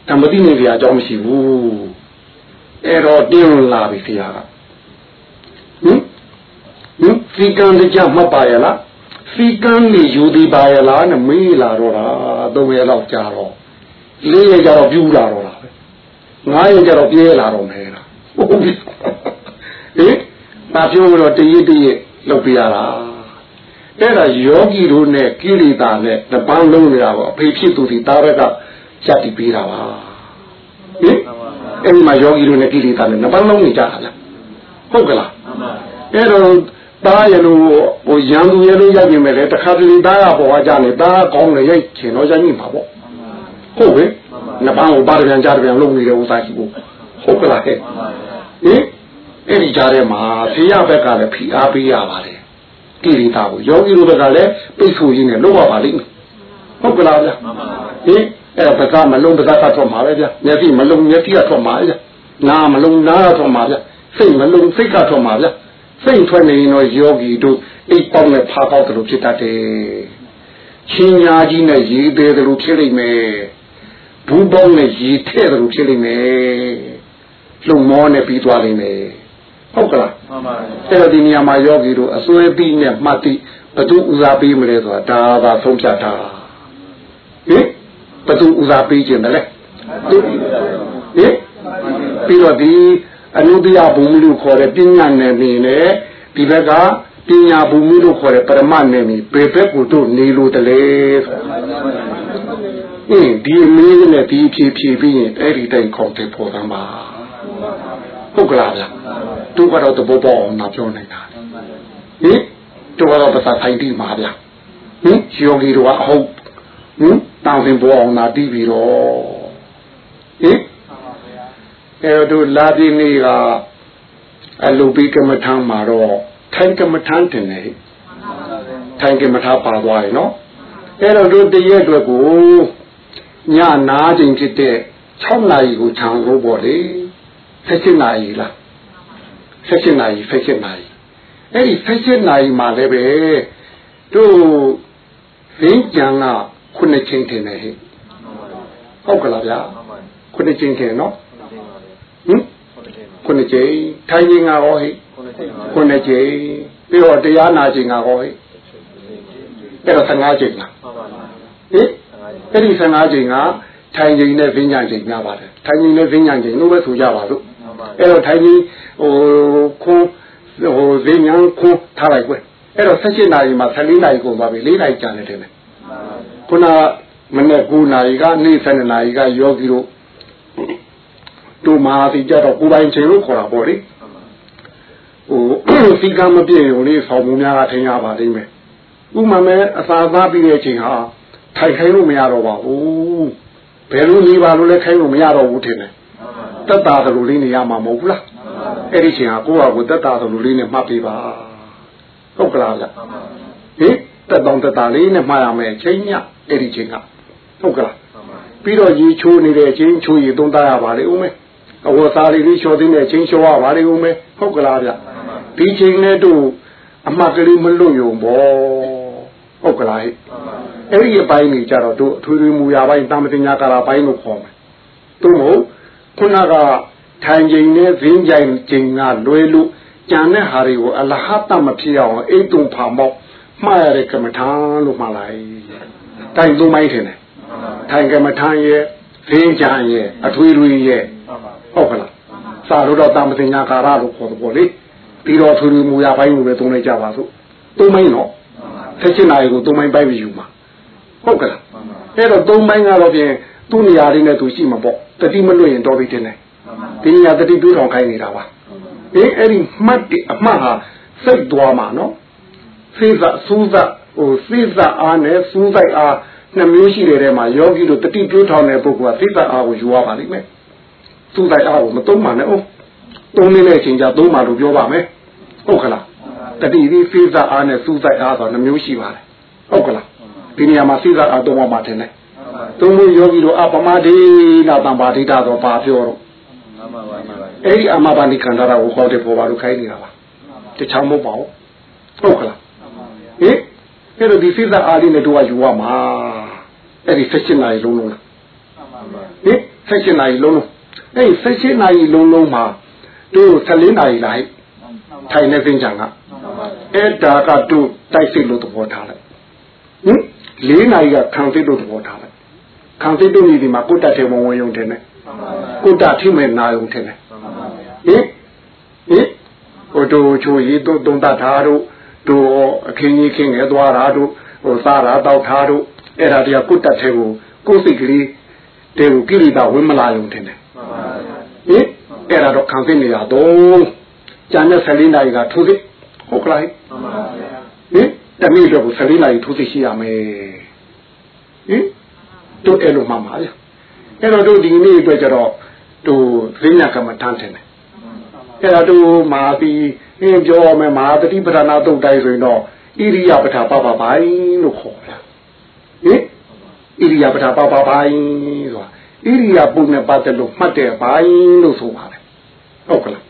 တမတိနေကြအကြောင်းမရှိဘူးအဲ့တော့တင်းလာပြီခင်ဗျာကဟင်ဟင်စီကံတကြမှတ်ပါရလားစီကံနေယူသေးပါရလားနဲ့မေးလာတော့တာသုံးရက်လောက်ကြာတော့လေးရက်ကြာတော့ပြူလာတော့တာပဲငါးရက်ကြာတော့ပြဲလာတော့မယ်လားဟုတ်ပြီဟင်ဒါပြောတော့တရစ်တရစ်လုပ်ပြရတာ အဲ့ဒါယောဂီတို့နဲ့ကိရိတာနဲ့တပန်းလုံးနေတာပေါ့အဖေဖြစ်သူဒီတာရကရှက်တည်ပေးတာပါဟင်အဲ့ဒီမှာယောဂီတို့နဲ့ကိရိတာနဲ့တပန်းလုံးနေကြတာလားဟုတ်ကလားအဲ့တော့တားရလို့ဟိုရံသူရလို့ရိုက်နေမယ်လေတခါတလေတားရပေါ်ကြတယ်တားကောင်းတယ်ရိုက်ချင်တော့ရိုက်မိမှာပေါ့ဟုတ်ပဲနှစ်ပန်းကိုပါတပြန်ကြတပြန်လုပ်နေတဲ့ဥစားရှိဖို့ဟုတ်ကလားဟဲ့ဟင်အဲ့ဒီကြားထဲမှာဖေရဘက်ကလည်းဖိအားပေးရပါတယ် ကိရိတာကိုယောဂီတို့ဘက်ကလည်းပိတ်ဆို့ရင်းနဲ့လုပ်ရပါလိမ့်မယ်ဟုတ်ကလားဗျာဟင်အဲ့ဒါဘက်ကမလုံးဘက်ကထွက်မှာပဲဗျာမျက်စိမလုံးမျက်စိကထွက်မှာဗျာနားမလုံးနားကထွက်မှာဗျာစိတ်မလုံးစိတ်ကထွက်မှာဗျာစိတ်ထွက်နေရင်တော့ယောဂီတို့အိတ်ပေါက်နဲ့ဖားပေါက်တယ်လို့ဖြစ်တတ်တယ်ချင်းညာကြီးနဲ့ရေးသေးတယ်လို့ဖြစ်လိမ့်မယ်ဘူးပေါင်းနဲ့ရေးထဲ့တယ်လို့ဖြစ်လိမ့်မယ်လုံမောနဲ့ပြီးသွားလိမ့်မယ် ဟုတ်ကလားမှန်ပါဗျာအဲ့တော့ဒီနေရာမှာယောဂီတို့အစွဲပြီးနဲ့မှတ်တိဘသူဥစားပေးမလဲဆိုတာဒါသာဆုံးဖြတ်တာဟင်ဘသူဥစားပေးခြင်းတယ်လေသူဟင်ပြီးတော့ဒီအနုတ္တိယဘုံမလို့ခေါ်တဲ့ပညာနယ်နေနဲ့ဒီဘက်ကပညာဘုံမလို့ခေါ်တဲ့ပရမနယ်နေဘယ်ဘက်ကိုတို့နေလို့တလဲအင်းဒီအမေးနဲ့ဒီဖြည့်ဖြည့်ပြီးရင်အဲ့ဒီတိုင်ခေါ်တဲ့ပေါ်တာမှာ ဟုတ်ကလားဗျာသူကတော့တဘောပေါအောင်နာပြောနေတာဟင်သူကတော့ပစာဆိုင်တိမှာဗျာဟင်ယောဂီတို့ကအဟုတ်ဟင်တောင်းစင်ဘောအောင်နာတီးပြီးတော့ဟင်အဲတို့လာဒီနေ့ကအလူပိကမထမ်းမှာတော့ထိုင်ကမထမ်းတင်နေထိုင်ကမထပါသွားရင်နော်အဲ့တော့တို့တရက်အတွက်ကိုညနာချိန်ဖြစ်တဲ့6နာရီကိုခြံလို့ပေါ့လေ 16နာရီလား16နာရီ16နာရီအဲ့ဒီ16နာရီမှာလည်းပဲတို့ရင်းကြံကခုနှစ်ချိန်တင်တယ်ဟဲ့ဟုတ်ကလားဗျာခုနှစ်ချိန်တင်နော်ဟင်ခုနှစ်ချိန်ထိုင်ရင်ကရောဟဲ့ခုနှစ်ချိန်ပြီးတော့တရားနာချိန်ကရောဟဲ့အဲ့တော့15ချိန်လားဟင်အဲ့ဒီ15ချိန်ကထိုင်ချိန်နဲ့ဗင်းညာချိန်များပါတယ်ထိုင်ချိန်နဲ့ဗင်းညာချိန်လို့ပဲဆိုကြပါလို့ အဲ့တော့ထိုင်ချိန်ဟိုခွန်းဟိုဗញ្ញခွန်းထားလိုက်ကွယ်အဲ့တော့16နာရီမှာ14နာရီကုန်သွားပြီ4နာရီကြာနေတယ်မယ်ခုနမနေ့9နာရီကနေ့7နာရီကယောဂီတို့တို့မာတိကြတော့ကိုယ်ပိုင်ချိန်လို့ခေါ်တာပေါ့လေဟိုစီကံမပြည့်ရုံလေးဆောင်းမှုများကထင်ရပါလိမ့်မယ်ဥမာမဲ့အသာသားပြီးတဲ့အချိန်ဟာထိုင်ခိုင်းလို့မရတော့ပါဘူးဘယ်လိုနေပါလို့လဲခိုင်းလို့မရတော့ဘူးထင်တယ် တက်တာတယ်လို့လေးနေရမှာမဟုတ်ဘူးလားအဲ့ဒီချိန်ဟာကိုယ့်ဟာကိုယ်တက်တာတယ်လို့လေးနဲ့မှတ်ပေးပါဟုတ်ကလားဗျဟင်တက်တောင်တက်တာလေးနဲ့မှားရမယ်ချိန်ညအဲ့ဒီချိန်ကဟုတ်ကလားပြီးတော့ရေချိုးနေတဲ့အချိန်ချိုးရေသုံးသားရပါလေဦးမေအဝတ်စားလေးလေးလျှော်သိနေချင်းလျှော်ရပါလေဦးမေဟုတ်ကလားဗျဒီချိန်နဲ့တို့အမှတ်ကလေးမလွတ်ယုံဘောဟုတ်ကလားဟဲ့အဲ့ဒီအပိုင်းကြီးကြတော့တို့အထွေထွေမူရပိုင်းတာမတင်ညာကာလာပိုင်းလို့ခေါ်မယ်သူ့မို့ ခုနကထိုင်ချိန်နဲ့ဇင်းကြိုင်ချိန်ကလွဲလို့ကြံတဲ့ဟာတွေကိုအလဟတမဖြစ်အောင်အိတ်တုံဖာမောက်မှားရတဲ့ကမ္မထာလို့မှားလိုက်တိုင်သုံးပိုင်းထင်တယ်ထိုင်ကမ္မထာရဲ့ဇင်းကြံရဲ့အထွေထွေရဲ့ဟုတ်ကလားစာလို့တော့တာမတင်ညာကာရလို့ခေါ်တယ်ပေါ့လေပြီးတော့ထွေထွေမူရပိုင်းကိုပဲသုံးလိုက်ကြပါစို့သုံးပိုင်းတော့ဆက်ချင်နိုင်ကိုသုံးပိုင်းပိုက်ပြီးယူမှာဟုတ်ကလားအဲ့တော့သုံးပိုင်းကတော့ပြင်သူ့နေရာလေးနဲ့သူရှိမှာပေါ့ တတိမလွတ်ရင်တော်ပြီတင်တယ်ဒီနေရာတတိပြူထောင်ခိုင်းနေတာပါအေးအဲ့ဒီမှတ်အမှတ်ဟာစိတ်သွားမှာနော်စိတ်စစူးစဟိုစိတ်စအားနဲ့စူးစိုက်အားနှမျိုးရှိတဲ့ထဲမှာယောဂီတို့တတိပြူထောင်တဲ့ပုဂ္ဂိုလ်ကစိတ်စအားကိုယူရပါလိမ့်မယ်စူးစိုက်အားကိုမသုံးပါနဲ့ဟုတ်သုံးနေတဲ့အချိန်ကျသုံးပါလို့ပြောပါမယ်ဟုတ်ခလားတတိဒီစိတ်စအားနဲ့စူးစိုက်အားဆိုနှမျိုးရှိပါတယ်ဟုတ်ကလားဒီနေရာမှာစိတ်စအားသုံးပါမှတင်တယ် သုံးဖို့ယောဂီတို့အပမဒေနာတံပါဒိတာတော့ပါပြောတော့အဲ့ဒီအမဘာနိခန္ဓာကိုခေါ်တဲ့ပေါ်ပါလို့ခိုင်းနေတာပါတခြားမဟုတ်ပါဘူးဟုတ်ကလားဟင်အဲ့တော့ဒီစိတ်အားလေးနဲ့တို့ကယူရမှာအဲ့ဒီဆက်ရှင်နိုင်လုံးလုံးလားဟင်ဆက်ရှင်နိုင်လုံးလုံးအဲ့ဒီဆက်ရှင်နိုင်လုံးလုံးမှာတို့14နိုင်လိုက်ထိုင်နေသိကြကအဲ့ဒါကတို့တိုက်စိတ်လို့သဘောထားလိုက်ဟင်၄နိုင်ကခံစိတ်လို့သဘောထားလိုက် ခံစိတ်တို့ညီဒီမှာကိုတတ်တယ်ဝင်ဝင်ယုံတယ်နဲ့ကိုတတ်ထိမဲ့နာယုံတယ်နဲ့ဟင်ဟင်ဟိုတို့ချိုရေးတို့သုံးတတ်တာတို့တို့အခင်းကြီးခင်းငယ်သွားတာတို့ဟိုစားတာတောက်တာတို့အဲ့ဒါတရားကိုတတ်တယ်ကိုကိုစိတ်ကလေးတဲကိုကိရိတာဝင်မလာယုံတယ်နဲ့ဟင်အဲ့ဒါတော့ခံစိတ်နေရတော့ကျန်တဲ့14နာရီကထိုးစိတ်ဟုတ်ကလားဟင်တမိတော့14နာရီထိုးစိတ်ရှိရမယ်ဟင် တို့အဲ့လိုမှမှာဗျအဲ့တော့တို့ဒီနေ့အတွက်ကျတော့တို့ဈဉ္ညာကမ္မထမ်းတယ်အဲ့ဒါတို့မာပြီးအင်းပြောမယ်မာတတိပဌာနာတုတ်တိုင်းဆိုရင်တော့ဣရိယပဌာပပပိုင်းလို့ခေါ်တာဟင်ဣရိယပဌာပပပိုင်းဆိုတာဣရိယပုနဲ့ပတ်သက်လို့မှတ်တဲ့ပိုင်းလို့ဆိုပါတယ်ဟုတ်ကလား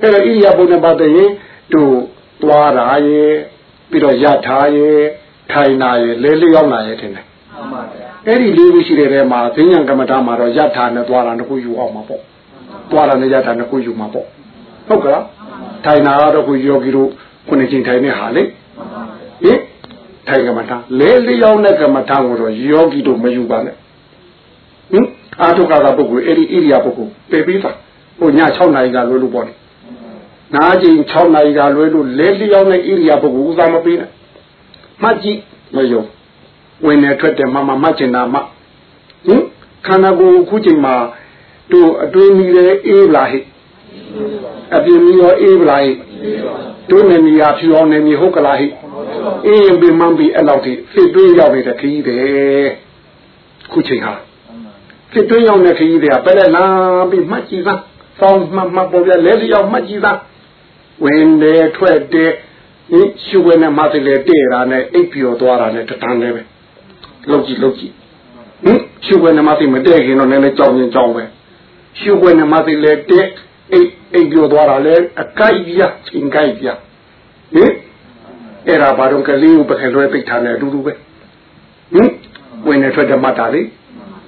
အဲ့တော့ဣရိယပုနဲ့ပတ်သက်ရင်တို့သွားတာရဲ့ပြီးတော့ရထားရဲ့ထိုင်တာရဲ့လဲလျောင်းတာရဲ့ထင်တယ်မှန်ပါဗျာ အဲ့ဒီလေးခုရှိတဲ့ထဲမှာဈဉ္ဉံကမ္မဋ္ဌာန်းမှာတော့ယထာနဲ့သွားတာတစ်ခုယူအောင်မှာပေါ့သွားတာနဲ့ယထာနှစ်ခုယူမှာပေါ့ဟုတ်ကလားထိုင်နာတော့ခုယောဂီတို့ခုနှစ်ချိန်ထိုင်နေဟာလေဟင်ထိုင်ကမ္မဋ္ဌာန်းလဲလျောင်းတဲ့ကမ္မဋ္ဌာန်းကိုတော့ယောဂီတို့မယူပါနဲ့ဟင်အာထုကာကပုဂ္ဂိုလ်အဲ့ဒီဣရိယာပုဂ္ဂိုလ်ပေပေးတာဟိုည6နာရီကလွယ်လို့ပေါ့နားချိန်6နာရီကလွယ်လို့လဲလျောင်းတဲ့ဣရိယာပုဂ္ဂိုလ်ဥစားမပေးနဲ့မှတ်ကြည့်မယုံ ဝင်နေထွက်တယ်မမမှတ်ချင်တာမှဟင်ခန္ဓာကိုယ်ခုချိန်မှာတို့အတွင်းကြီးလေအေးလာဟိအပြင်ကြီးရောအေးလာဟိတို့နေနေရဖြူအောင်နေမြေဟုတ်ကလားဟိအေးရင်ပြမန်းပြီးအဲ့လောက်ထိစစ်တွင်းရောက်နေတဲ့ခကြီးတယ်ခုချိန်ဟာစစ်တွင်းရောက်တဲ့ခကြီးတွေကပဲလဲလာပြီးမှတ်ကြည့်သားစောင်းမှတ်မှတ်ပေါ်ပြလဲလျောက်မှတ်ကြည့်သားဝင်တယ်ထွက်တယ်ဟင်ရှုွယ်နဲ့မသိလေတဲ့တာနဲ့အိပ်ပျော်သွားတာနဲ့တတန်းလေးပဲ လောက်ကြည့်လောက်ကြည့်ဟင်ရှုွယ်နမသိမတဲ့ခင်တော့လည်းလည်းကြောင်းရင်ကြောင်းပဲရှုွယ်နမသိလည်းတဲ့အိတ်အိတ်ပြောသွားတာလဲအကိုက်ပြချင်းကိုက်ပြဟင်အဲ့ဒါဘာတော့ကလေးကိုပခဲလွဲပိတ်ထားနေအတူတူပဲဟင်ဝင်နေထွက်တယ်မှတ်တာလေ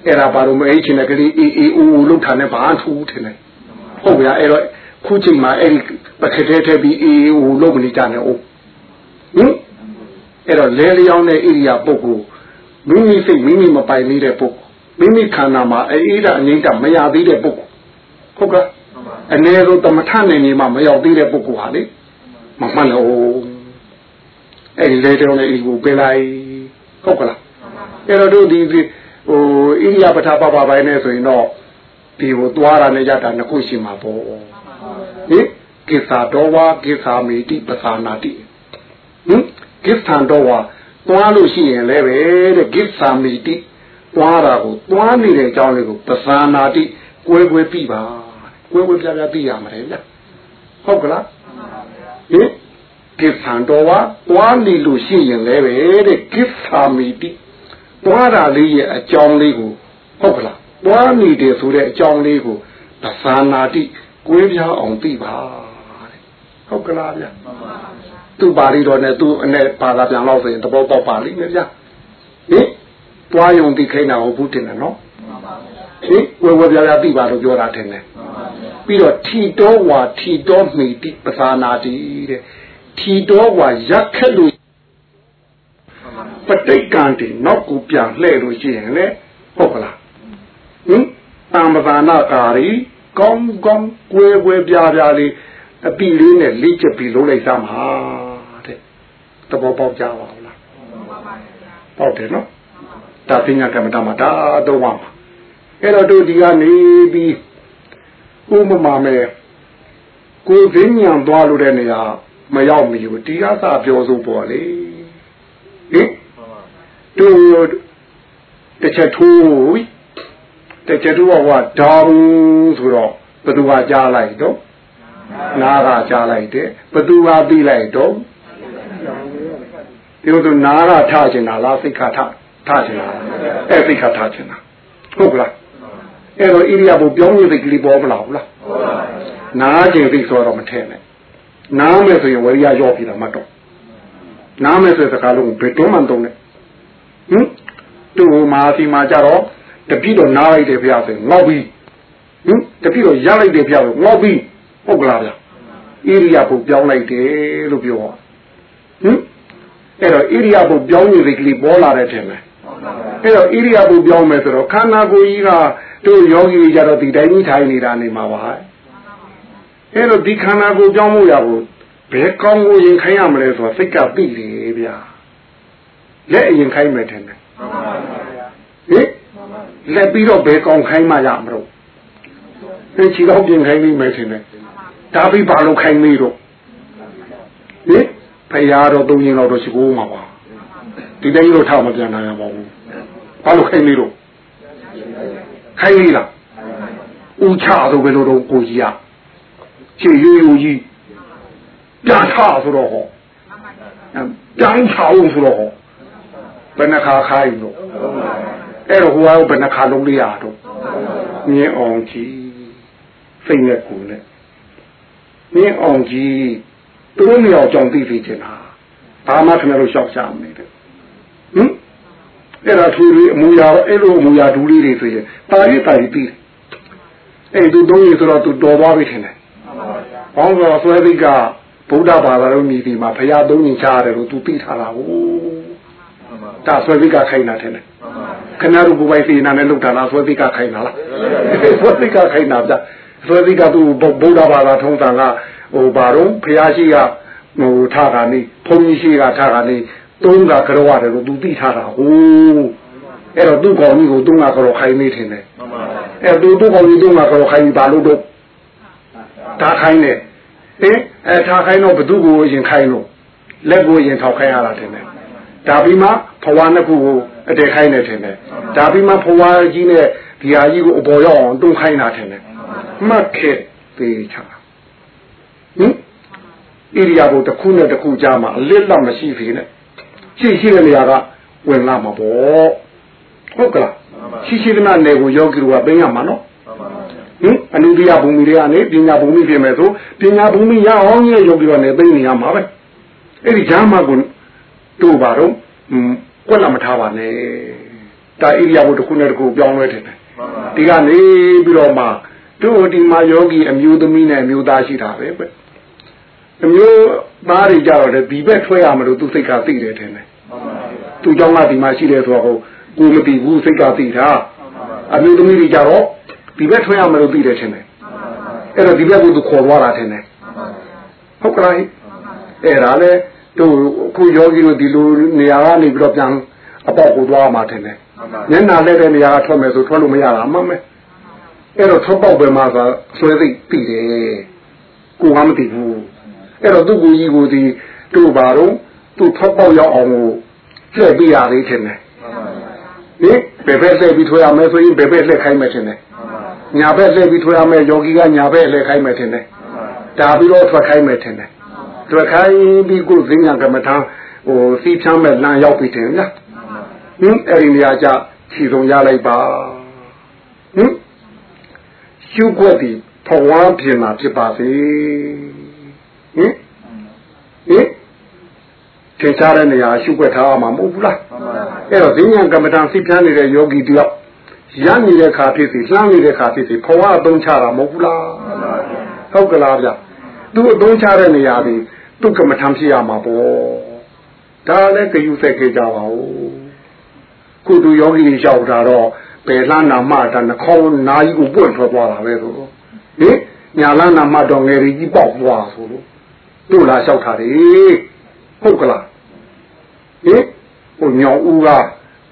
အဲ့ဒါဘာလို့မအိတ်ချင်တဲ့ကလေးအေးအေးဦးဦးလှုပ်ထားနေဘာထူးထင်လဲဟုတ်ဗျာအဲ့တော့ခုချိန်မှာအဲ့ဒီပခဲထဲထဲပြီးအေးအေးဦးလှုပ်မနေကြနဲ့အိုးဟင်အဲ့တော့လဲလျောင်းတဲ့ဣရိယာပုဂ္ဂိုလ် မိမိစိတ်မိမိမပိုင်သေးတဲ့ပုဂ္ဂိုလ်မိမိခန္ဓာမှာအေးဒါအငိမ့်တာမရသေးတဲ့ပုဂ္ဂိုလ်ဟုတ်ကဲ့အ ਨੇ ဆုံးတမထနိုင်နေမှမရောက်သေးတဲ့ပုဂ္ဂိုလ်ဟာလေမမှန်လို့အဲ့ဒီလေတုံးလေးကိုပေးလိုက်ဟုတ်ကလားဟအဲ့တော့တို့ဒီဟိုဣရိယာပဋ္ဌပပပိုင်းနဲ့ဆိုရင်တော့ဒီဟိုသွားတာနဲ့ရတာနှစ်ခုရှိမှာပေါ့ဟင်ကိစ္ဆာတော်ဝါကိစ္ဆာမေတိပသာနာတိဟင်ကိစ္ဆံတော်ဝါ သွားလို့ရှိရင်လည်းပဲတဲ့ကိစ္ဆာမေတိသွားတာကိုသွားနေတဲ့အကြောင်းလေးကိုပသာနာတိကွဲကွဲပြီးပါကွဲကွဲပြားပြားပြီးရမှာလေဗျဟုတ်ကလားဟင်ကိစ္ဆံတော်ဝါသွားနေလို့ရှိရင်လည်းပဲတဲ့ကိစ္ဆာမေတိသွားတာလေးရဲ့အကြောင်းလေးကိုဟုတ်ကလားသွားနေတယ်ဆိုတဲ့အကြောင်းလေးကိုပသာနာတိကွဲပြားအောင်သိပါတဲ့ဟုတ်ကလားဗျ သူပါဠိတော်နဲ့သူအနဲ့ပါတာပြန်လို့ဆိုရင်သဘောပေါက်ပါလိမ့်မယ်ဗျဟင်သွားယုံသိခိုင်းတာဟုတ်ဘူးတင်တယ်နော်ဟင်ဝဲဝဲပြားပြားသိပါလို့ပြောတာတင်တယ်ပြီးတော့ထီတော်ဝါထီတော်မိတိပသာနာတိတဲ့ထီတော်ဝါရက်ခက်လို့ပဋိက္ကံတိနောက်ကိုပြန်လှည့်လို့ရှိရင်လေဟုတ်ကလားဟင်တမ္ပဒါနာကာရီကောင်းကောင်းကွဲကွဲပြားပြားလေးအပီလေးနဲ့လေးချက်ပြီးလုံးလိုက်သားမှာတဲ့ သဘောပေါက်ကြပါဦးလားပေါက်တယ်နော်ဒါပညာကမ္မတာမှာဒါတော့ပါမှာအဲ့တော့တို့ဒီကနေပြီးဥပမာမဲ့ကိုယ်သိဉာဏ်သွားလို့တဲ့နေရာမရောက်မီဘူးတရားစာပြောဆိုပေါ်လေဟင်တို့တစ်ချက်ထိုးတစ်ချက်ထိုးကဒေါင်းဆိုတော့ဘသူကကြားလိုက်တော့နားကကြားလိုက်တယ်ဘသူကပြီးလိုက်တော့ ဒီလိုဆိုနားကထားချင်တာလားစိတ်ကထားထားချင်တာအဲ့စိတ်ကထားချင်တာဟုတ်ကလားအဲ့တော့ဣရိယာပုပြောင်းရတဲ့ကလေးပေါ်မလာဘူးလားနားကျင်စိတ်ဆိုတော့မထဲနဲ့နားမယ်ဆိုရင်ဝရိယရော့ပြီလားမတော့နားမယ်ဆိုတဲ့စကားလုံးဘယ်တော့မှသုံးနဲ့ဟင်သူ့မာစီမှာကြတော့တပိတော့နားလိုက်တယ်ဖျားဆိုငေါ့ပြီးဟင်တပိတော့ရလိုက်တယ်ဖျားဆိုငေါ့ပြီးဟုတ်ကလားဗျဣရိယာပုပြောင်းလိုက်တယ်လို့ပြောဟင် အဲ့တော့ဣရိယာပုပြောင်းရတဲ့ကလေးပေါ်လာတဲ့ထင်မယ်အဲ့တော့ဣရိယာပုပြောင်းမယ်ဆိုတော့ခန္ဓာကိုယ်ကြီးကတို့ယောဂီတွေကြတော့ဒီတိုင်းကြီးထိုင်နေတာနေမှာပါအဲ့တော့ဒီခန္ဓာကိုယ်ပြောင်းဖို့ရဖို့ဘယ်ကောင်းကိုရင်ခိုင်းရမလဲဆိုတော့စိတ်ကပြီလေဗျာလက်အရင်ခိုင်းမယ်ထင်တယ်ဟင်လက်ပြီးတော့ဘယ်ကောင်းခိုင်းမှရမလို့အင်းချီတော့ပြင်ခိုင်းနေမယ်ထင်တယ်ဒါပြီးဘာလို့ခိုင်းနေတော့ဟင် ဖရာတော့သုံးရင်တော့ရှိကိုးမှာပါဒီတိုင်းလို့ထားမပြန်နိုင်ပါဘူးဘာလို့ခိုင်းနေတော့ခိုင်းနေလားဦးချဆိုဘယ်လိုတော့ကိုကြီးရချေရိုးရိုးကြီးပြန်ထဆိုတော့ဟောပြန်ချအောင်ဆိုတော့ဟောဘယ်နှခါခိုင်းလို့အဲ့တော့ဟိုကဘယ်နှခါလုံးလေးရတော့မြင်အောင်ကြီးစိတ်နဲ့ကိုယ်နဲ့မြင်အောင်ကြီး သူတို့မျိုးအောင်ကြောင့်သိသိချင်တာဘာမှခင်ဗျားတို့ရှောက်ချမနေတယ်ဟင်အဲ့ဒါသူတွေအမူအရာအဲ့လိုအမူအရာဒူးလေးတွေဆိုရင်တာရည်တာရည်ပြီးအဲ့ဒီသုံးရဆိုတော့သူတော်သွားပြီထင်တယ်ဘောင်းတော်ဆွဲသိကဗုဒ္ဓဘာသာတော်မြည်ဒီမှာဘုရားသုံးရင်ချရတယ်လို့သူသိထားတာဟုတ်ဒါဆွဲသိကခိုင်းတာထင်တယ်ခင်ဗျားတို့ဘုရားစေနာနဲ့လောက်တာလားဆွဲသိကခိုင်းတာလားဆွဲသိကခိုင်းတာဗျဆွဲသိကသူဗုဒ္ဓဘာသာထုံးစံက ဟိုဘာတော့ဘုရားရှိကဟိုထားကနေဘုန်းကြီးရှိကထားကနေသုံးကကြောရတယ်လို့သူသိထားတာဟိုအဲ့တော့သူ့ကောင်ကြီးကိုသုံးကကြောခိုင်းနေထင်တယ်အဲ့သူသူ့ကောင်ကြီးသုံးကကြောခိုင်းဘာလို့တော့ဒါခိုင်းတယ်ဟင်အဲထားခိုင်းတော့ဘသူ့ကိုရင်ခိုင်းလို့လက်ကိုရင်ထောက်ခိုင်းရတာထင်တယ်ဒါပြီးမှဘဝနှစ်ခုကိုအတဲခိုင်းနေထင်တယ်ဒါပြီးမှဘဝကြီးနဲ့ဒီဟာကြီးကိုအပေါ်ရောက်အောင်တွန်းခိုင်းတာထင်တယ်မှတ်ခဲ့သေးချာ ဟင်ဣရိယာပုတစ်ခုနဲ့တစ်ခုကြားမှာအလစ်လောက်မရှိသေးနဲ့ရှိရှိတဲ့နေရာကဝင်လာမှာပေါ့ဟုတ်ကလားရှိရှိတဲ့နေကိုယောဂီတို့ကသိရမှာနော်ဟင်အနုဒိယဘုံမီတွေကနေပညာဘုံမီဖြစ်မယ်ဆိုပညာဘုံမီရအောင်ရဲ့ယောဂီတို့ကနေသိနေရမှာပဲအဲ့ဒီဂျာမကိုတို့ပါတော့ကွက်လာမထားပါနဲ့ဒါဣရိယာပုတစ်ခုနဲ့တစ်ခုပြောင်းလဲတယ်ဒီကနေပြီးတော့မှတို့ဒီမှာယောဂီအမျိုးသမီးနဲ့အမျိုးသားရှိတာပဲပဲ အမျိုးသားတွေကြတော့လေဒီဘက်ထွက်ရမလို့သူစိတ်ကသိတယ်ထင်တယ်သူเจ้าကဒီမှာရှိတယ်ဆိုတော့ကိုမသိဘူးစိတ်ကသိတာအမျိုးသမီးတွေကြတော့ဒီဘက်ထွက်ရမလို့သိတယ်ထင်တယ်အဲ့တော့ဒီဘက်ကိုသူခေါ်သွားတာထင်တယ်ဟုတ်ကဲ့အဲ့ဒါလေတို့အခုယောဂီတို့ဒီလိုနေရာကနေပြီးတော့ပြန် အပေါက်ကိုသွားမှထင်တယ်မျက်နှာလဲတဲ့နေရာကထွက်မယ်ဆိုထွက်လို့မရတာအမှန်ပဲအဲ့တော့ထွက်ပေါက်ပဲမှာဆိုဆွဲသိပြီတယ်ကိုကမသိဘူး အဲ့တော့သူ့ကိုကြီးကိုဒီတို့ပါတော့သူ့ထွက်ပေါက်ရောက်အောင်ကိုလှည့်ပြရသေးတယ်ဟင်ဘယ်ဘက်လှည့်ပြီးထွေးရမယ်ဆိုရင်ဘယ်ဘက်လှည့်ခိုင်းမယ်ထင်တယ်ညာဘက်လှည့်ပြီးထွေးရမယ်ယောဂီကညာဘက်လှည့်ခိုင်းမယ်ထင်တယ်ဒါပြီးတော့ထွက်ခိုင်းမယ်ထင်တယ်ထွက်ခိုင်းပြီးကိုဈဉ္ညာကမ္မထာဟိုစီးဖြမ်းမဲ့လမ်းရောက်ပြီထင်လားဟင်အဲ့ဒီနေရာကျခြေဆုံးရလိုက်ပါဟင်ရှုွက်ဒီဘဝပြင်မှာဖြစ်ပါစေ ဟင်ဟင်ထင်ရှားတဲ့နေရာရှုွက်ထားမှာမဟုတ်ဘူးလားအဲ့တော့ဈဉ္ညာကမ္မထာစီးဖြမ်းနေတဲ့ယောဂီတယောက်ရနေတဲ့ခါဖြစ်စီလှမ်းနေတဲ့ခါဖြစ်စီဘဝအသုံးချတာမဟုတ်ဘူးလားဟုတ်ကလားဗျသူအသုံးချတဲ့နေရာတွေသူကမ္မထာဖြစ်ရမှာပေါ့ဒါလည်းကြယူဆက်ခဲ့ကြပါဦးခုသူယောဂီတွေလျှောက်တာတော့ဘယ်လှမ်းနာမှတာနှခေါင်းနာကြီးကိုပွင့်ထွက်သွားတာပဲဆိုတော့ဟင်ညာလန်းနာမှတော့ငယ်ကြီးပေါက်သွားဆိုလို့ တို့လာလျှောက်တာလေဟုတ်ကလားဟင်ဟိုညောင်ဦးက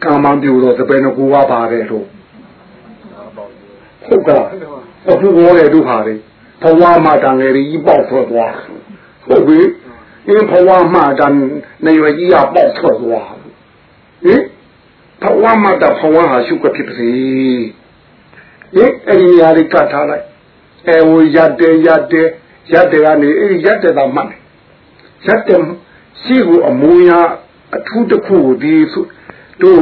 ကံမန်ပြူတော့တပည့်နကူကပါတယ်လို့ဟုတ်ကလားအခုဘောလေတို့ဟာလေဘဝမှာတန်ငယ်ကြီးပေါက်ထွက်သွားဟုတ်ပြီအင်းဘဝမှာတန်နေရကြီးကပေါက်ထွက်သွားဟင်ဘဝမှာတဘဝဟာရှုပ်ကဖြစ်ပါစေဟင်အဲ့ဒီနေရာလေးကတ်ထားလိုက်အဲဝရက်တယ်ရက်တယ် ရက်တယ်ကနေအဲ့ဒီရက်တယ်သာမှတ်တယ်ရက်တယ်ရှိကိုအမူအရာအထူးတစ်ခုကိုဒီတို့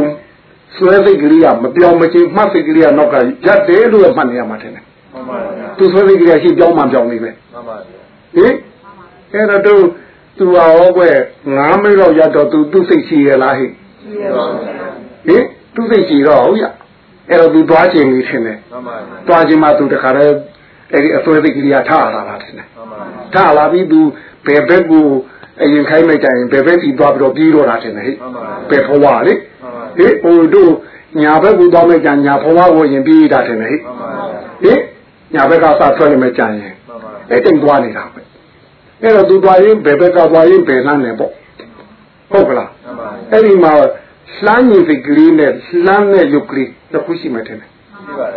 ဆွဲစိတ်ကလေးကမပြောင်းမချင်းမှတ်စိတ်ကလေးကနောက်ကရက်တယ်လို့မှတ်နေရမှာတယ်မှန်ပါဗျာသူဆွဲစိတ်ကလေးကရှိပြောင်းမှပြောင်းနေပဲမှန်ပါဗျာဟင်အဲ့တော့တို့သူဟာဟောကွယ်9မိနစ်လောက်ရတော့သူသူ့စိတ်ရှိရလားဟိရှိပါပါဟင်သူ့စိတ်ရှိတော့ဟုတ်ရအဲ့တော့သူသွားခြင်းလေးထင်တယ်မှန်ပါဗျာသွားခြင်းမှသူတခါတည်း အဲ့ဒီအစွဲစိတ်ကလေးကထားလာတာထင်တယ်မှန်ပါထားလာပြီးသူဘယ်ဘက်ကိုအရင်ခိုင်းလိုက်တိုင်းဘယ်ဘက်ကြီးသွားပြီးတော့ပြေးတော့တာထင်တယ်ဟိဘယ်ဘဝလေဟိဟိုတို့ညာဘက်ကိုသွားလိုက်ကြညာဘဝကိုရင်ပြေးတာထင်တယ်ဟိဟိညာဘက်ကစထွက်နေမှကြရင်အဲ့တိတ်သွားနေတာပဲအဲ့တော့သူသွားရင်ဘယ်ဘက်ကသွားရင်ဘယ်လမ်းနဲ့ပေါ့ဟုတ်ကလားအဲ့ဒီမှာလှမ်းညင်စိတ်ကလေးနဲ့လှမ်းတဲ့ရုပ်ကလေးတစ်ခုရှိမှထင်တယ်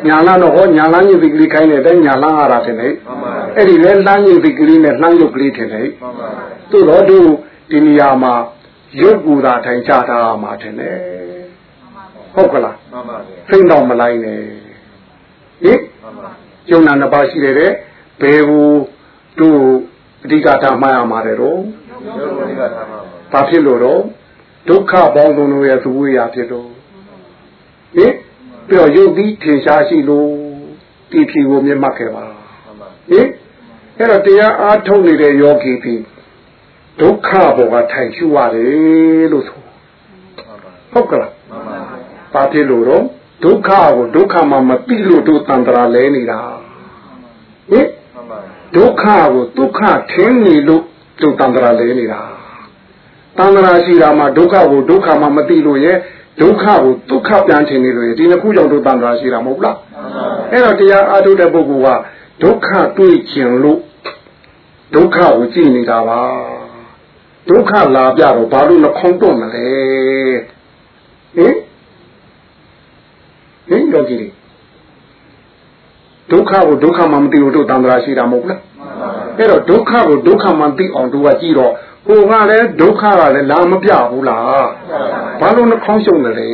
ညာလန်းတော့ဟောညာလန်းညင်စိတ်ကလေးခိုင်းတဲ့ညာလန်းရတာထင်တယ်အဲ့ဒီလေလှမ်းညင်စိတ်ကလေးနဲ့လှမ်းရုပ်ကလေးထင်တယ်သို့တော့သူဒီနေရာမှာရုပ်ကူတာထိုင်ချတာမှာထင်တယ်ဟုတ်ကလားစိတ်တော့မလိုက်နဲ့ဟင်ကျုံနာနှစ်ပါးရှိတယ်တဲ့ဘယ်ကိုတို့အဓိကထားမှရမှာတယ်တော့ဘာဖြစ်လို့တော့ဒုက္ခပေါင်းစုံတို့ရဲ့သဝေးရာဖြစ်တော့ဟင် ပြီးတော့ယုတ်ပြီးထင်ရှားရှိလို့ဒီဖြီကိုမြတ်မှတ်ခဲ့ပါဟင်အဲ့တော့တရားအားထုတ်နေတဲ့ယောဂီပြီးဒုက္ခဘောကထိုင်ရှုရတယ်လို့ဆိုဟုတ်ကလားဘာဖြစ်လို့တော့ဒုက္ခကိုဒုက္ခမှမသိလို့တို့တန်ត្រာလဲနေတာဟင်ဒုက္ခကိုဒုက္ခထင်းနေလို့တို့တန်ត្រာလဲနေတာတန်ត្រာရှိတာမှဒုက္ခကိုဒုက္ခမှမသိလို့ရဲ့ ဒုက္ခကိုဒုက္ခပြန်ထင်နေလို့ဒီနှစ်ခုရောက်တော့တန်တာရှိတာမဟုတ်လားအဲ့တော့တရားအားထုတ်တဲ့ပုဂ္ဂိုလ်ကဒုက္ခတွေ့ခြင်းလို့ဒုက္ခကိုကြည့်နေတာပါဒုက္ခလာပြတော့ဘာလို့နှခုံးတော့မလဲဟင်ဟင်ယောဂီတွေဒုက္ခကိုဒုက္ခမှမသိလို့တို့တန်ត្រာရှိတာမဟုတ်လားအဲ့တော့ဒုက္ခကိုဒုက္ခမှသိအောင်တို့ကကြည့်တော့ ဟိုကလည်းဒုက္ခကလည်းလာမပြဘူးလားဘာလို့နှခေါင်းရှုံတယ်လဲ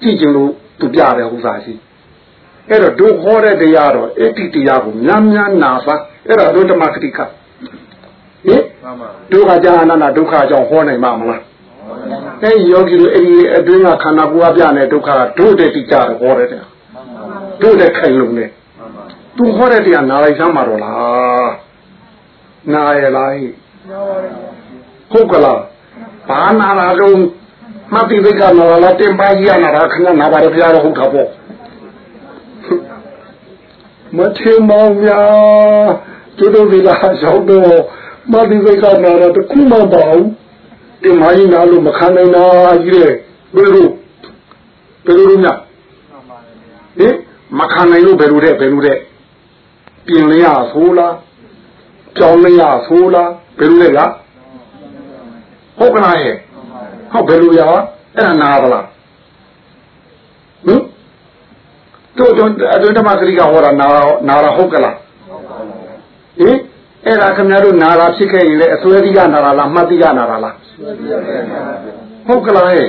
ကြည့်ကြလို့သူပြတယ်ဥစားရှိအဲ့တော့ဒုဟောတဲ့တရားတော့အဋ္ဌိတရားကိုများများနာပါအဲ့ဒါဒုဓမ္မကတိကဟင်ဒုက္ခကြာအနန္တဒုက္ခကြောင့်ဟောနိုင်မှာမလားအဲ့ဒီယောဂီတို့အဲ့ဒီအတွင်းကခန္ဓာကိုယ်အပြနဲ့ဒုက္ခကဒုတဲ့တိကြတော့ဟောတယ်တဲ့ဒုတဲ့ခိုင်လုံးနဲ့သူဟောတဲ့တရားနာလိုက်စမ်းပါတော့လားနာရလားဟု တ်ကလားဘာနာလာတော့မတိဝိကနာလာတင်ပါကြီးနာလာခဏနာပါရဖျားတော့ဟုတ်တာပေါ့မထင်မောင်များတို့တို့ဒီလာရောက်တော့မတိဝိကနာလာတခုမှမပါဘူးတင်ပါကြီးနာလို့မခံနိုင်တာကြီးလေဘယ်လိုဘယ်လိုညဟင်မခံနိုင်လို့ဘယ်လိုတဲ့ဘယ်လိုတဲ့ပြင်လျာဆိုလား ကြောင်းလျာဆိုလားဘယ်လိုလဲလားဟုတ်ကလားရဲ့ဟုတ်ဘယ်လိုရဟအဲ့ဒါနာသလားဟင်တို့တို့အတွင်းဓမ္မစရိကဟောတာနာနာရဟုတ်ကလားဟင်အဲ့ဒါခင်ဗျားတို့နာရာဖြစ်ခဲ့ရင်လည်းအစွဲတိကနာရာလားမှတ်တိကနာရာလားဟုတ်ကလားဟဲ့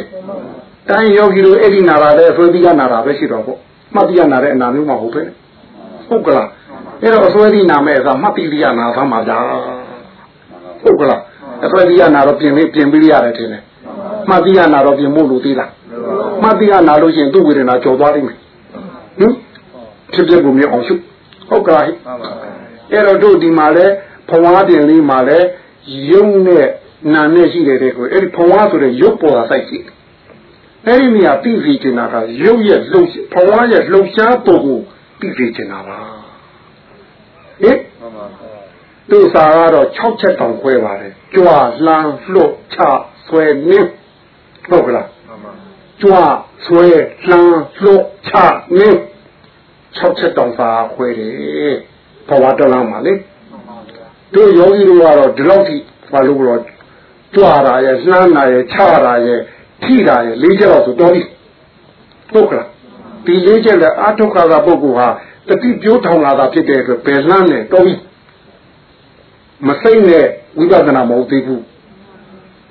တိုင်းယောဂီတို့အဲ့ဒီနာရာလည်းအစွဲတိကနာရာပဲရှိတော့ပေါ့မှတ်တိကနာတဲ့အနာမျိုးမဟုတ်ပဲဟုတ်ကလား အဲ့တော့အစွဲတိနာမဲ့အစားမှတ်တိကနာသားမှာကြာဟုတ်ကလားအစွဲတိကနာတော့ပြင်ပြီးပြင်ပြီးရတယ်ထင်တယ်မှတ်တိကနာတော့ပြင်မို့လို့သေးလားမှတ်တိကနာလို့ရှိရင်သူ့ဝေဒနာကြော်သွားလိမ့်မယ်ဟင်ဖြစ်ဖြစ်ကိုမြင်အောင်ရှုဟုတ်ကလားအဲ့တော့တို့ဒီမှာလဲဘဝတင်လေးမှာလဲယုံနဲ့နာနဲ့ရှိတဲ့တဲ့ကိုအဲ့ဒီဘဝဆိုတဲ့ရုပ်ပေါ်တာစိုက်ကြည့်အဲ့ဒီနေရာသိစီချင်တာကရုပ်ရဲ့လှုပ်ဘဝရဲ့လှုပ်ရှားပုံကိုသိစီချင်တာပါ ဟင်သူစာကတော့6ချက်တောင်ခွဲပါတယ်ကြွလှမ်းလှုပ်ချဆွဲနင်းဟုတ်ကလားကြွဆွဲလှမ်းလှုပ်ချနင်း6ချက်တောင်စာခွဲတယ်ဘဝတလမ်းမှာလေတို့ယောဂီတို့ကတော့ဒီလောက်ထိဘာလို့တော့ကြွတာရဲ့လှမ်းတာရဲ့ချတာရဲ့ထိတာရဲ့လေးချက်တော့ဆိုတော်ပြီဟုတ်ကလားဒီလေးချက်လည်းအာထုခါကပုဂ္ဂိုလ်ဟာ တတိပြိုးထောင်လာတာဖြစ်တဲ့အတွက်ဘယ်လှမ်းနဲ့တော်ပြီမစိမ့်နဲ့ဝိပဿနာမဟုတ်သေးဘူး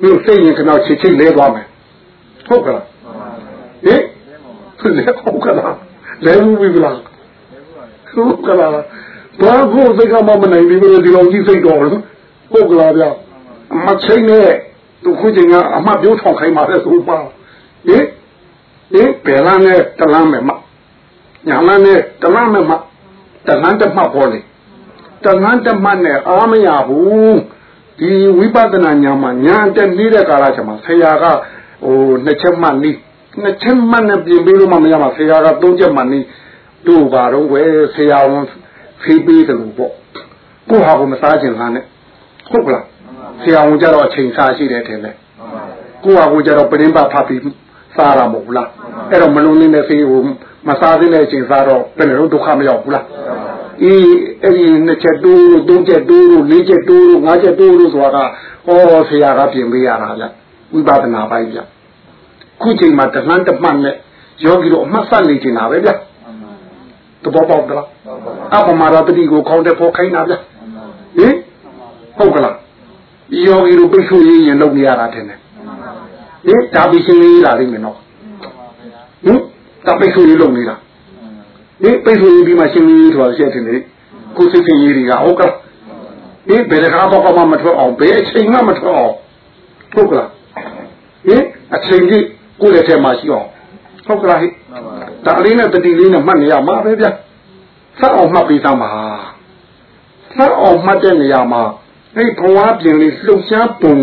မြို့စိတ်ရင်ကတော့ချစ်ချစ်လဲသွားမယ်ဟုတ်ကလားဟင်ဟုတ်ကလားလဲဘူးပြီလားဟုတ်ကလားဘာကိုစိတ်ကမှမနိုင်ဘူးဒီလိုကြီးစိတ်တော်လို့ဟုတ်ကလားဗျမချိန်နဲ့သူခုချိန်ကအမှပြောထောင်ခိုင်းပါလေဆိုပါဟင်ဟင်ဘယ်လမ်းနဲ့တလမ်းမဲ့မ ညာလမ်းနဲ့တလမ်းမဲ့မတလမ်းတမှပေါ်လေတလမ်းတမှနဲ့အားမရဘူးဒီဝိပဿနာညာမှာညာတက်နေတဲ့ကာလချက်မှာဆရာကဟိုနှစ်ချက်မှနီးနှစ်ချက်မှနဲ့ပြင်ပေးလို့မှမရမှာဆရာကသုံးချက်မှနီးတို့ပါတော့ဝဲဆရာဝန်ဖေးပေးတယ်လို့ပေါ့ကိုဟာကိုမစားချင်လားနဲ့ဟုတ်ကလားဆရာဝန်ကြတော့အချိန်စားရှိတယ်ထင်တယ်ကိုဟာကိုကြတော့ပရင်းပါဖတ်ပြီးစားရမဟုတ်လားအဲ့တော့မလုံးနေတဲ့ဖေးကို မစားသေးတဲ့အချိန်စားတော့ဘယ်လိုဒုက္ခမရောက်ဘူးလားအေးအဲ့ဒီနှစ်ချက်တိုးတို့သုံးချက်တိုးတို့လေးချက်တိုးတို့ငါးချက်တိုးတို့ဆိုတာကဟောဆရာကပြင်ပေးရတာဗျဝိပဿနာပိုင်းဗျခုချိန်မှာတလှမ်းတမှတ်နဲ့ယောဂီတို့အမှတ်ဆက်နေချင်တာပဲဗျသဘောပေါက်သလားအပမာရပတိကိုခေါင်းတဲ့ပေါ်ခိုင်းတာဗျဟင်ဟုတ်ကလားယောဂီတို့ပိတ်ဆို့ရင်းရင်လုပ်နေရတာတဲ့ဟင်ဒါပြီးရှင်းလေးလာလိမ့်မယ်နော်ဟင် ဒါပိတ်ဆို့ရင်းလုပ်နေတာဟင်ပိတ်ဆို့ရင်းပြီးမှရှင်းလေးဆိုတာရှင်းတယ်လေကိုစိတ်ဆင်းရေးတွေကဟုတ်ကလားဒီဘယ်တကားတော့မှမထွက်အောင်ဘယ်အချိန်မှမထွက်အောင်ဟုတ်ကလားဟင်အချိန်ကြီးကိုယ့်လက်ထဲမှာရှိအောင်ဟုတ်ကလားဟိဒါလေးနဲ့တတိလေးနဲ့မှတ်နေရမှာပဲဗျဆက်အောင်မှတ်ပြီးသားမှာဆက်အောင်မှတ်တဲ့နေရာမှာအဲ့ဘဝပြင်လေးလှုပ်ရှားပုံ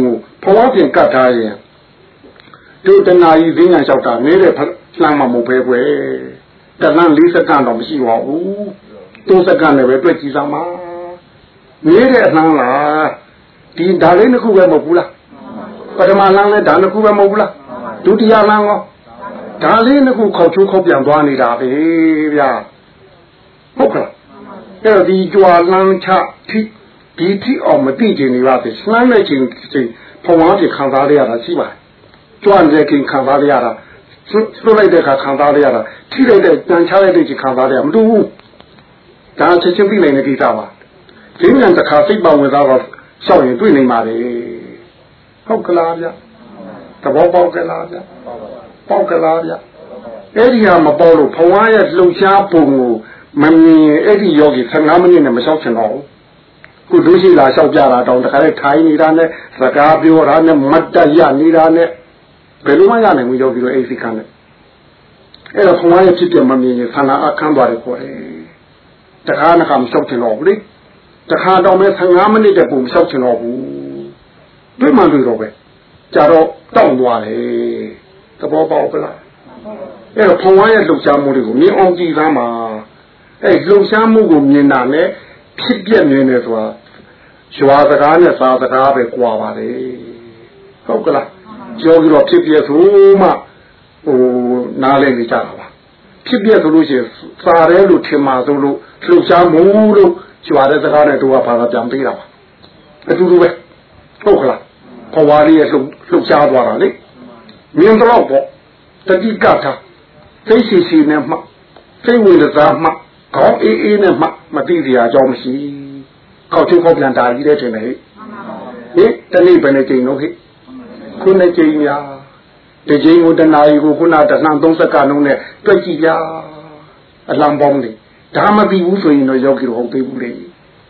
ကိုဘဝပြင်ကတ်ထားရင်တို့တနာကြီးဈဉ္ညာလျှောက်တာနေတဲ့ လှမ်းမှာမဟုတ်ပဲကွယ်တလန်း၄စက္ကန့်တော့မရှိပါဘူး၃စက္ကန့်နဲ့ပဲတွေ့ကြည့်သားမှာနေတဲ့လှမ်းလားဒီဒါလေးတစ်ခုပဲမဟုတ်ဘူးလားပထမလမ်းလဲဒါတစ်ခုပဲမဟုတ်ဘူးလားဒုတိယလမ်းရောဒါလေးနှစ်ခုခေါက်ချိုးခေါက်ပြန်သွားနေတာပဲဗျာဟုတ်ကဲ့အဲ့တော့ဒီကြွာလန်းချထိဒီထိအောင်မသိချင်နေပါသေးလှမ်းနေချင်းချင်းဖုံအားဖြင့်ခံစားရတာရှိပါတယ်ကြွနေတဲ့ခင်ခံစားရတာ ဆွတ်လိုက်တဲ့အခါခံစားရတာထိလိုက်တဲ့တန်ချလိုက်တဲ့ချိန်ခံစားရမတူဘူးဒါချက်ချင်းပြီးနိုင်တဲ့ကိစ္စပါဈေးမြန်တစ်ခါစိတ်ပါဝင်သားတော့ရှောက်ရင်တွေ့နိုင်ပါလေဟုတ်ကလားဗျသဘောပေါက်ကလားဗျပေါက်ကလားဗျအဲ့ဒီဟာမပေါလို့ဘဝရဲ့လှုပ်ရှားပုံကိုမမြင်အဲ့ဒီယောဂီ15မိနစ်နဲ့မလျှောက်ချင်တော့ဘူးခုဒုရှိလာလျှောက်ကြတာတောင်တခါလေထိုင်နေတာနဲ့စကားပြောတာနဲ့မတ်တရနေတာနဲ့ ဘယ်လိုမှရနိုင်ဘူးယောဂီတို့အဲ့ဒီခံနဲ့အဲ့တော့ဘဝရဲ့ဖြစ်ပြမမြင်ရင်ဆန္ဒအခန်းသွားတယ်ခေါ်တယ်တခါနခါမလျှောက်ချင်တော့ဘူးလေတခါတော့မဲ15မိနစ်တည်းပုံမလျှောက်ချင်တော့ဘူးတွေ့မှတွေ့တော့ပဲကြတော့တောင့်သွားတယ်သဘောပေါက်ပလားအဲ့တော့ဘဝရဲ့လှုပ်ရှားမှုတွေကိုမြင်အောင်ကြည့်သားမှာအဲ့လှုပ်ရှားမှုကိုမြင်တာနဲ့ဖြစ်ပြမြင်တယ်ဆိုတာရွာစကားနဲ့စာစကားပဲကြွာပါလေဟုတ်ကလား ကြောပြီးတော့ဖြစ်ပြဆိုမှဟိုနားလဲနေကြတာပါဖြစ်ပြဆိုလို့ရှိရင်စာရဲလို့ထင်မှာဆိုလို့လှုပ်ရှားမှုလို့ရွာတဲ့စကားနဲ့တို့ကဘာသာပြန်ပေးတာပါအတူတူပဲဟုတ်ကလားဘဝလေးရဲ့လှုပ်လှုပ်ရှားသွားတာလေမြင်တော့ပေါ့တတိကထားသိရှိရှိနဲ့မှစိတ်ဝင်စားမှခေါင်းအေးအေးနဲ့မှမသိစရာအကြောင်းမရှိခေါက်ချင်းခေါက်ပြန်တာကြီးတဲ့ထင်တယ်ဟဲ့ဟင်တနေ့ဘယ်နဲ့ကြိမ်တော့ဟဲ့ ခုနှစ်ကြိမ်များဒီကြိမ်ကိုတနာရီကိုခုနတနှံ30ကနှုန်းနဲ့တွက်ကြည့်ပြအလံပေါင်းလေဒါမသိဘူးဆိုရင်တော့ယောဂီတို့ဟုတ်သေးဘူးလေ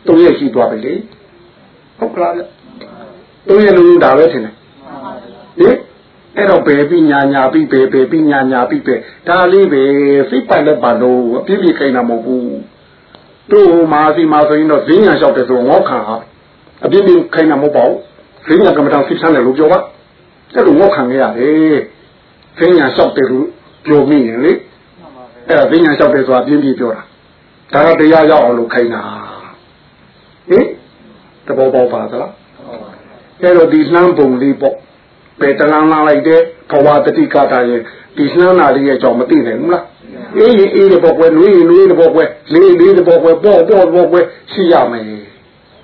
တုံးရရှိသွားပြီလေဟုတ်ကလားဗျတုံးရလုံးဒါပဲထင်တယ်ဟင်အဲ့တော့ဘယ်ပြီးညာညာပြီးဘယ်ဘယ်ပြီးညာညာပြီးပဲဒါလေးပဲစိတ်ပိုက်လက်ပါလို့အပြည့်ပြည့်ခိုင်းတာမဟုတ်ဘူးတို့မာစီမာဆိုရင်တော့ဈဉ္ညာလျှောက်တယ်ဆိုငေါခံဟာအပြည့်ပြည့်ခိုင်းတာမဟုတ်ပါဘူးဈဉ္ညာကမ္မထာစိတ်ဆန်းတယ်လို့ပြောပါ အဲ့လိုငေါခံရရတယ်ဈဉ္ညာလျှောက်တယ်လို့ပြောမိရင်လေအဲ့ဒါဈဉ္ညာလျှောက်တယ်ဆိုတာပြင်းပြပြောတာဒါကတရားရောက်အောင်လို့ခိုင်းတာဟင်တဘောပေါက်ပါသလားအဲ့တော့ဒီလှမ်းပုံလေးပေါ့ပဲတလန်းလာလိုက်တဲ့ဘဝတတိကတာရဲ့ဒီနှမ်းနာလေးရဲ့ကြောင့်မသိနိုင်ဘူးလားအေးရင်အေးတဲ့ဘောကွယ်နွေးရင်နွေးတဲ့ဘောကွယ်လေးလေးတဲ့ဘောကွယ်ပေါ့ပေါ့ဘောကွယ်ရှိရမယ်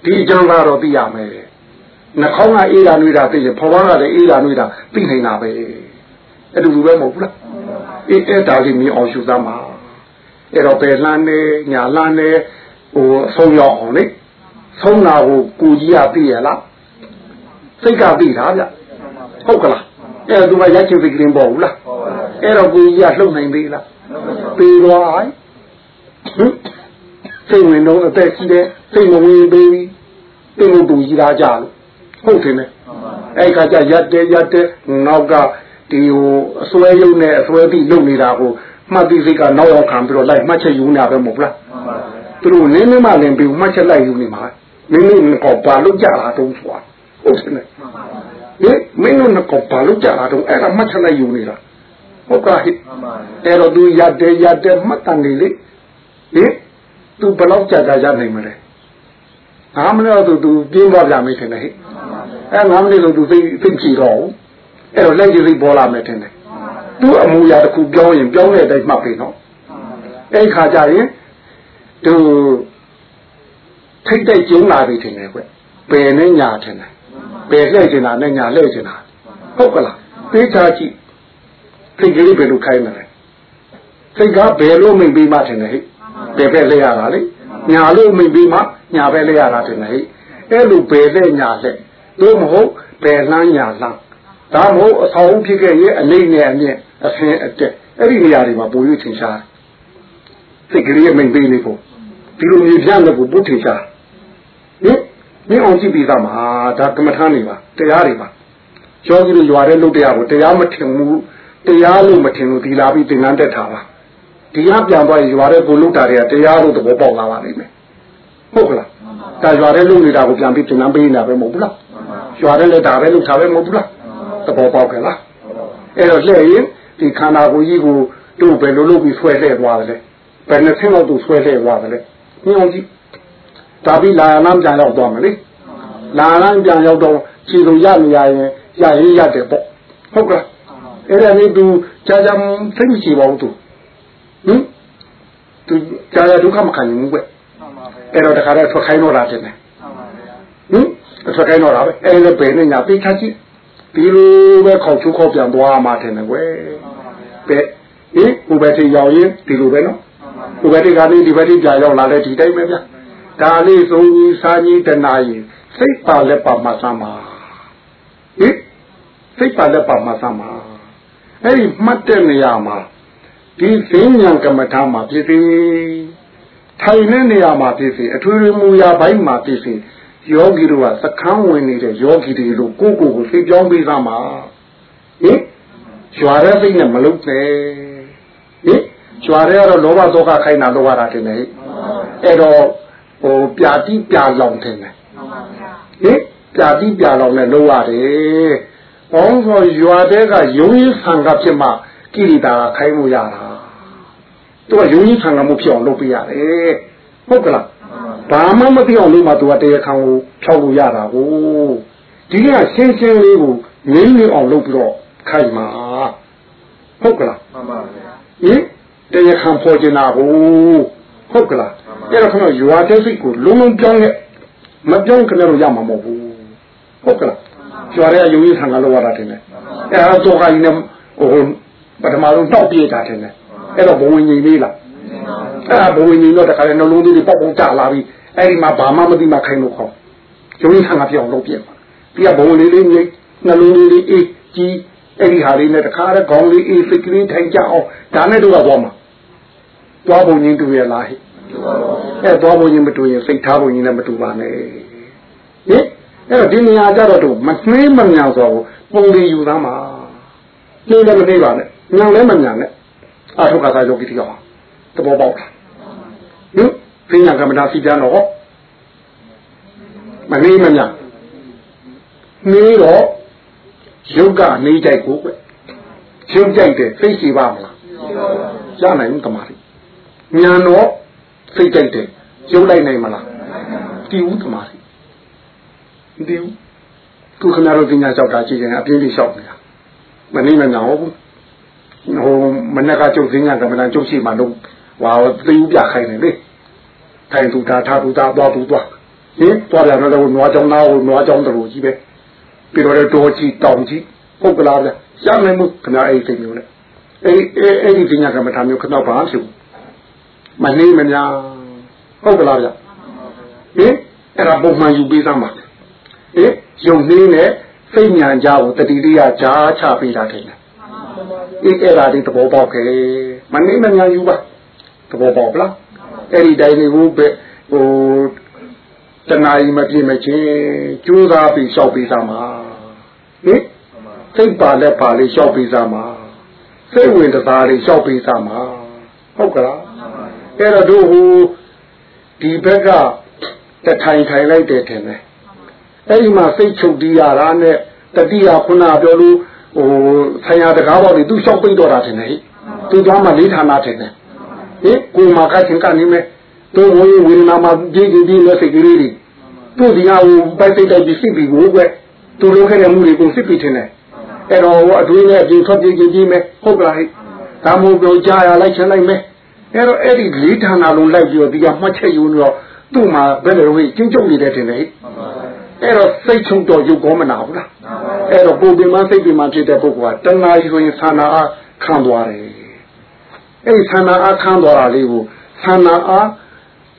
ဒီအကြောင်းကတော့သိရမယ် နှာခေါင်းကအေးတာနွေးတာသိရင်ဘဝကလည်းအေးတာနွေးတာသိနေတာပဲအဲ့လိုပဲမဟုတ်ဘူးလားအေးအဲ့ဒါလေးမြင်အောင်ရှုသမှာအဲ့တော့ပဲလှမ်းနေညာလှမ်းနေဟိုဆုံးရောက်အောင်လေဆုံးတာကိုကိုကြီးကသိရလားစိတ်ကသိတာဗျဟုတ်ကလားအဲ့တော့သူကရိုက်ချင်စိတ်ကလေးပေါ့ဘူးလားအဲ့တော့ကိုကြီးကလှုပ်နိုင်သေးလားပြီးသွားဟင်စိတ်ဝင်တော့အသက်ကြီးတယ်စိတ်မဝင်သေးဘူးတိတ်လို့တူကြီးသားကြလို့ ဟုတ်တယ်နဲ့အဲ့ခါကျရက်တယ်ရက်တယ်နောက်ကဒီဟိုအစွဲရုံနဲ့အစွဲပြီးလုပ်နေတာကိုမှတ်ပြီးစိတ်ကနောက်ရောက်ခံပြီးတော့လိုက်မှတ်ချက်ယူနေတာပဲမဟုတ်လားသူတို့နင်းနေမှလည်းပြီးမှတ်ချက်လိုက်ယူနေမှာနင်းနေတော့ဘာလို့ကြတာတုံးဆိုတာဟုတ်တယ်နဲ့ဟင်မင်းတို့ကဘာလို့ကြတာတော့အဲ့ဒါမှတ်ချက်လိုက်ယူနေတာဟုတ်ကဲ့အဲ့တော့သူရတယ်ရတယ်မှတ်တန်နေလေဟင်သူဘယ်လောက်ကြာကြာရနိုင်မလဲငါမလို့သူသူပြင်းသွားကြမယ်ထင်တယ်ဟဲ့ အဲ့ငါမလို့သူသိသိကြည့်တော့အဲ့တော့လက်ကြီးလေးပေါ်လာမယ်ထင်တယ်သူအမူအရာတစ်ခုပြောရင်ပြောတဲ့အတိုင်းမှတ်ပြီနော်အဲ့ခါကျရင်သူထိတ်တဲ့ကျုံလာပြီထင်တယ်ကွပယ်နဲ့ညာထင်တယ်ပယ်လှည့်ချင်တာနဲ့ညာလှည့်ချင်တာဟုတ်ကလားသိချာကြည့်စိတ်ကလေးဘယ်လိုခိုင်းမလဲစိတ်ကဘယ်လိုမိန်ပြီးမှထင်တယ်ဟဲ့ဘယ်ပဲလဲရတာလေညာလို့မိန်ပြီးမှညာပဲလဲရတာထင်တယ်ဟဲ့အဲ့လိုဘယ်လဲညာလဲ တို့မဟုတ်ဘယ်လှမ်းညာလှမ်းဒါမဟုတ်အဆောင်ဖြစ်ခဲ့ရဲ့အနေနဲ့အမြင့်အဆင်းအတက်အဲ့ဒီနေရာတွေမှာပို၍ထင်ရှားစိတ်ကလေးမိန်ပြီးနေဖို့ဒီလိုမျိုးပြတဲ့ကိုပုထင်ရှားဟင်မင်းအောင်ကြည့်ပြီးသားမှာဒါကမ္မထာနေပါတရားတွေပါယောဂီတို့ရွာတဲ့လုပ်တရားကိုတရားမထင်ဘူးတရားလို့မထင်လို့ဒီလာပြီးသင်္ကန်းတက်တာပါဒီကပြန်သွားရွာတဲ့ကိုလုပ်တာတွေကတရားလို့သဘောပေါက်လာပါလိမ့်မယ်ဟုတ်ကလားဒါရွာတဲ့လုပ်နေတာကိုပြန်ပြီးသင်္ကန်းပေးနေတာပဲမဟုတ်ဘူးလား ရွာတဲ့လက်တာပဲလုပ်တာပဲမဟုတ်ဘူးလားသဘောပေါက်ကြလားအဲ့တော့လှည့်ရင်ဒီခန္ဓာကိုယ်ကြီးကိုတို့ဘယ်လိုလုပ်ပြီးဆွဲလှည့်သွားတယ်လဲဘယ်နှဆင်းလောက်သူဆွဲလှည့်သွားတယ်လဲညောင်းကြည့်ဒါပြီးလာလမ်းပြန်ရောက်သွားမယ်လေလာလမ်းပြန်ရောက်တော့ခြေလိုရနေရရင်ရရင်ရတယ်ပေါ့ဟုတ်ကလားအဲ့ဒါလေးသူကြာကြာသိမရှိပါဘူးသူဟင်သူကြာကြာဒုက္ခမခံနိုင်ဘူးကွအဲ့တော့တခါတော့ထွက်ခိုင်းတော့တာတင်တယ်ဟင် ထွက်ခိုင်းတော့တာပဲအဲ့လည်းဘယ်နဲ့ညာသိချကြည့်ဒီလိုပဲခေါက်ချုခေါက်ပြန်သွားမှတင်တယ်ကွယ်ပဲဟင်ဟိုဘက်ထိရောက်ရင်ဒီလိုပဲနော်ဟိုဘက်ထိကနေဒီဘက်ထိကြာရောက်လာတဲ့ဒီတိုင်းပဲဗျာဒါလေးသုံးကြီးစားကြီးတနာရင်စိတ်ပါလက်ပါမဆမ်းပါဟင်စိတ်ပါလက်ပါမဆမ်းပါအဲ့ဒီမှတ်တဲ့နေရာမှာဒီဈဉ္ဉံကမ္မထာမှာဖြစ်စေထိုင်တဲ့နေရာမှာဖြစ်စေအထွေထွေမူရာပိုင်းမှာဖြစ်စေ ယောဂီတို့ကသခန်းဝင်နေတဲ့ယောဂီတွေလို့ကိုယ့်ကိုယ်ကိုသိပြောင်းပေးသားမှာဟင်ကျွာတဲ့စိတ်နဲ့မလုပ်နဲ့ဟင်ကျွာတဲ့ကတော့လောဘဒေါသခိုင်းတာလောဘတာတင်တယ်အဲ့တော့ဟိုပြာတိပြာလောင်တင်တယ်ဟင်ပြာတိပြာလောင်နဲ့လုံးရတယ်။ဘောင်းဆိုရွာတဲ့ကယုံရင်ဆံကဖြစ်မှကိရိတာခိုင်းမှုရတာ။သူကယုံရင်ဆံကမှုဖြစ်အောင်လုပ်ပေးရတယ်။ဟုတ်ကလား။ ဘာမှမသိအောင်လုပ်မှသူကတရားခံကိုဖြောက်လို့ရတာကိုဒီကရှင်းရှင်းလေးကိုငင်းနေအောင်လုပ်ပြီးတော့ခိုင်းမှာဟုတ်ကလား။မှန်ပါဗျာ။ဟင်တရားခံပေါ်ကျင်တာကိုဟုတ်ကလား။အဲ့တော့ခင်ဗျရွာတဲ့စိတ်ကိုလုံးလုံးပြောင်းခဲ့မပြောင်းခင်ဗျားတို့ရမှာမဟုတ်ဘူးဟုတ်ကလားကျွာရဲယုံကြီးဆံကလောက်ရတာတင်တယ်အဲ့ဒါတော့ခိုင်းနေဟိုပထမဆုံးတောက်ပြေးတာတယ်အဲ့တော့ဘဝင်ကြီးလေးလားအဲ့ဒါဘဝင်ကြီးတော့တခါလေနှလုံးသွေးတွေပေါက်ပေါက်ကျလာပြီ အဲ့ဒီမှာဘာမှမသိမှခိုင်းလို့ခေါ်ကျုံးခံကပြောင်းလို့ပြက်ပါဒီကဘဝင်လေးလေးငိမ့်နှလုံးသွေးလေးအေးကြီးအဲ့ဒီဟာလေးနဲ့တခါတည်းခေါင်းလေးအေးစိတ်ကလေးထိုင်ကြအောင်ဒါနဲ့တော့သွားမှာသွားပုံချင်းတူရလားဟဲ့အဲသွားပုံချင်းမတူရင်စိတ်ထားပုံချင်းလည်းမတူပါနဲ့ဟင်အဲ့တော့ဒီနေရာကြတော့တို့မနှေးမညာဆိုတော့ပုံလေးယူသားမှာနှေးလည်းမနှေးပါနဲ့ညာလည်းမညာနဲ့အထုကသာယောဂီတယောက်သဘောပေါက်လားဟင် ပညာကမ္မတာစီပြန်တော့မနှေးမညာနှေးတော့ရုပ်ကနေကြိုက်ကိုကွရုပ်ကြိုက်တယ်စိတ်ရှိပါမလားရနိုင်ဘူးတမားညာတော့စိတ်ကြိုက်တယ်ရုပ်လိုက်နိုင်မလားတီးဦးတမားမသိဘူးသူခင်ဗျားတို့ပညာလျှောက်တာကြည့်ရင်အပြင်းလေးလျှောက်နေတာမနေမညာဟုတ်ဘူးဟိုမနေ့ကကျုပ်စင်းညာကမ္ဘာကျုပ်ရှိမှတော့ဟွာသိဦးပြခိုင်းတယ်လေ ထိုင်သူတာထားသူတာသွားသူသွားဟင်သွားပြန်တော့နွားကြောင်နာဟိုနွားကြောင်တို့ကြီးပဲပြီးတော့တော်ကြီးတောင်ကြီးဟုတ်ကလားဗျရနိုင်မှုခင်ဗျားအဲ့ဒီမျိုးနဲ့အဲ့အဲ့အဲ့ဒီပညာကမ္ဘာမျိုးခတော့ပါဖြစ်ဘူးမနေမညာဟုတ်ကလားဗျဟင်အဲ့ဒါပုံမှန်ယူပေးသမှာဟင်ယုံနှင်းနဲ့စိတ်ညာကြကိုတတိလေးကကြားချပေးတာတယ်အေးအဲ့ဒါဒီသဘောပေါက်ခဲ့မနေမညာယူပါသဘောပေါက်လား အဲ့ဒီတိုင်းလေးကိုပဲဟိုတဏှာကြီးမပြည့်မချင်းကြိုးစားပြီးလျှောက်ပေးသားမှာဟင်စိတ်ပါလက်ပါလေးလျှောက်ပေးသားမှာစိတ်ဝင်စားလေးလျှောက်ပေးသားမှာဟုတ်ကလားအဲ့တော့တို့ဟိုဒီဘက်ကတထိုင်ထိုင်လိုက်တယ်ထင်တယ်အဲ့ဒီမှာစိတ်ချုပ်တီးရတာနဲ့တတိယခုနပြောလို့ဟိုဆံရတကားပေါ်နေသူလျှောက်ပိတ်တော့တာထင်တယ်ဟိသူသွားမှလေးဌာနထင်တယ် ဟိကိုမာကချင်းကနေမဲ့သူဝေဝေနာမှာပြေးပြေးလဲစိတ်ကလေးတွေသူဒီဟာဟိုပိုက်စိတ်တိုက်ပြီးစစ်ပြီးကိုကွသူလုပ်ခဲ့တဲ့မှုတွေကိုစစ်ပြီးထင်တယ်အဲ့တော့ဟိုအတွင်းနဲ့အပြင်ထွက်ပြေးပြေးမယ်ဟုတ်ကလားဟိဒါမို့ပြောကြားရလိုက်ချင်လိုက်မယ်အဲ့တော့အဲ့ဒီလေးဌာနလုံးလိုက်ပြီးတော့ဒီကမှတ်ချက်ယူနေတော့သူ့မှာဘယ်လိုဟိကျင်းကျုပ်နေတဲ့ထင်တယ်ဟိအဲ့တော့စိတ်ချုပ်တော့ရုပ်ကောမနာဘူးလားအဲ့တော့ပုံပင်မစိတ်ပင်မဖြစ်တဲ့ပုဂ္ဂိုလ်ကတဏှာရှိဆိုရင်သန္နာအားခံသွားတယ် အဲ့ဒီသန္နာအားခံသွားတာလေးကိုသန္နာအား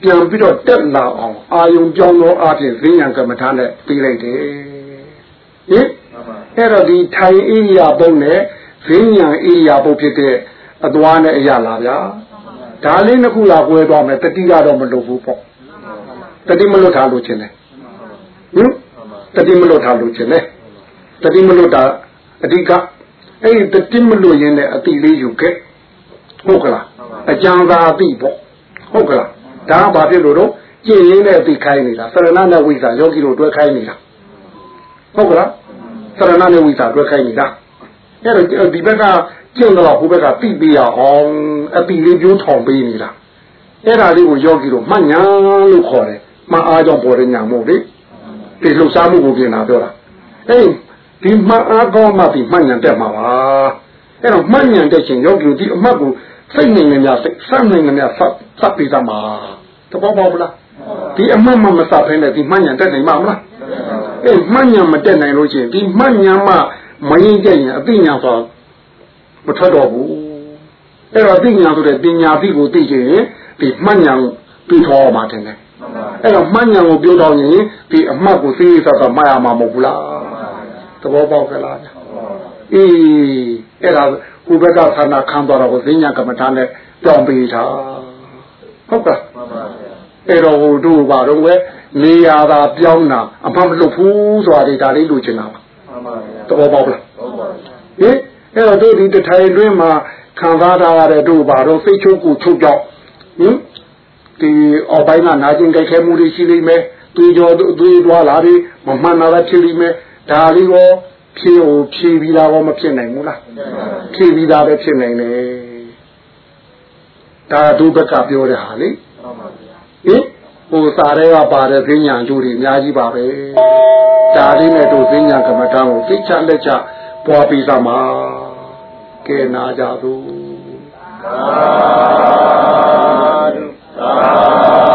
ပြန်ပြီးတော့တက်လာအောင်အာယုံပြောင်းသောအဖြစ်ဈဉ္ဉံကမ္မထာနဲ့ပြီးလိုက်တယ်ဟင်အဲ့တော့ဒီထိုင်ဣရိယာပုတ်နဲ့ဈဉ္ဉံဣရိယာပုတ်ဖြစ်တဲ့အသွားနဲ့အရာလာဗျာဒါလေးနှစ်ခုလာကွဲသွားမယ်တတိကတော့မလုပ်ဘူးပေါ့တတိမလွတ်ထားလို့ချင်းတယ်ဟင်တတိမလွတ်ထားလို့ချင်းတယ်တတိမလွတ်တာအဓိကအဲ့ဒီတတိမလွတ်ရင်လည်းအတိလေးယူခဲ့ ဟုတ်ကလားအကြံသာအတိပေါ့ဟုတ်ကလားဒါကဘာဖြစ်လို့တော့ကျင့်ရင်းနဲ့အတိခိုင်းနေတာသရဏနဲ့ဝိစာယောဂီတို့တွဲခိုင်းနေတာဟုတ်ကလားသရဏနဲ့ဝိစာတွဲခိုင်းနေတာအဲ့တော့ဒီဘက်ကကျင့်တော့ဟိုဘက်ကတိပြရအောင်အတိလေးပြိုးထောင်ပေးနေတာအဲ့ဒါလေးကိုယောဂီတို့မှတ်ညာလို့ခေါ်တယ်မအားကြောင့်ပေါ်တဲ့ညာမို့လေဒီလှုပ်ရှားမှုကိုပြင်တာပြောတာအေးဒီမှတ်အားကောင်းမှဒီမှတ်ညာတက်မှာပါအဲ့တော့မှတ်ညာတက်ခြင်းယောဂီတို့ဒီအမှတ်ကို စိတ်နေနေများစိတ်စနေနေများစပ်စပ်ပြီးသားမှာတဘောပေါက်လားဒီအမှတ်မှမစပ်ဖဲနဲ့ဒီမှတ်ညာတက်နိုင်မှာမလားအေးမှတ်ညာမတက်နိုင်လို့ချင်းဒီမှတ်ညာမှမရင်ကြရင်အသိညာဆိုမထွက်တော့ဘူးအဲ့တော့အသိညာဆိုတဲ့ပညာသိကိုသိခြင်းဒီမှတ်ညာပြီးထောမှာတင်တယ်အဲ့တော့မှတ်ဉာဏ်ကိုပြောတော့ရင်ဒီအမှတ်ကိုသိရသတော့မှတ်ရမှာမဟုတ်ဘူးလားသဘောပေါက်ကြလားအေးအဲ့ဒါ ဟိုဘက်ကဌာနခံတော်တော့ဈဉ္ညာကမ္မထာနဲ့တောင်းပေးတာဟုတ်ကဲ့အဲ့တော့ဟိုတို့ဘာတော့ဝဲနေရာသာပြောင်းတာအမှမလုပ်ဘူးဆိုတာဒါလေးလိုချင်တာပါသဘောပေါက်လားဟင်အဲ့တော့တို့ဒီတထိုင်တွင်းမှာခံစားထားရတဲ့တို့ဘာတော့စိတ်ချုပ်ကိုချုပ်ကြောက်ဟင်ဒီအောက်ပိုင်းကနာကျင်ကြိုက်ခဲမှုတွေရှိလိမ့်မယ်သွေးကြောသွေးသွားလာတွေမမှန်တာလည်းဖြစ်လိမ့်မယ်ဒါလေးရော ဖြေဟိုဖြေပြီးသားရောမဖြစ်နိုင်ဘူးလားဖြေပြီးသားပဲဖြစ်နိုင်တယ်ဒါဒုဘကပြောတဲ့ဟာလေဟင်ဟိုစာတွေကပါတဲ့ဈဉ္ညာကျိုးတွေအများကြီးပါပဲဒါလေးနဲ့တို့ဈဉ္ညာကမ္မတာကိုသိချလက်ချပွားပြီးသားမှာကဲနာကြသူသာသာ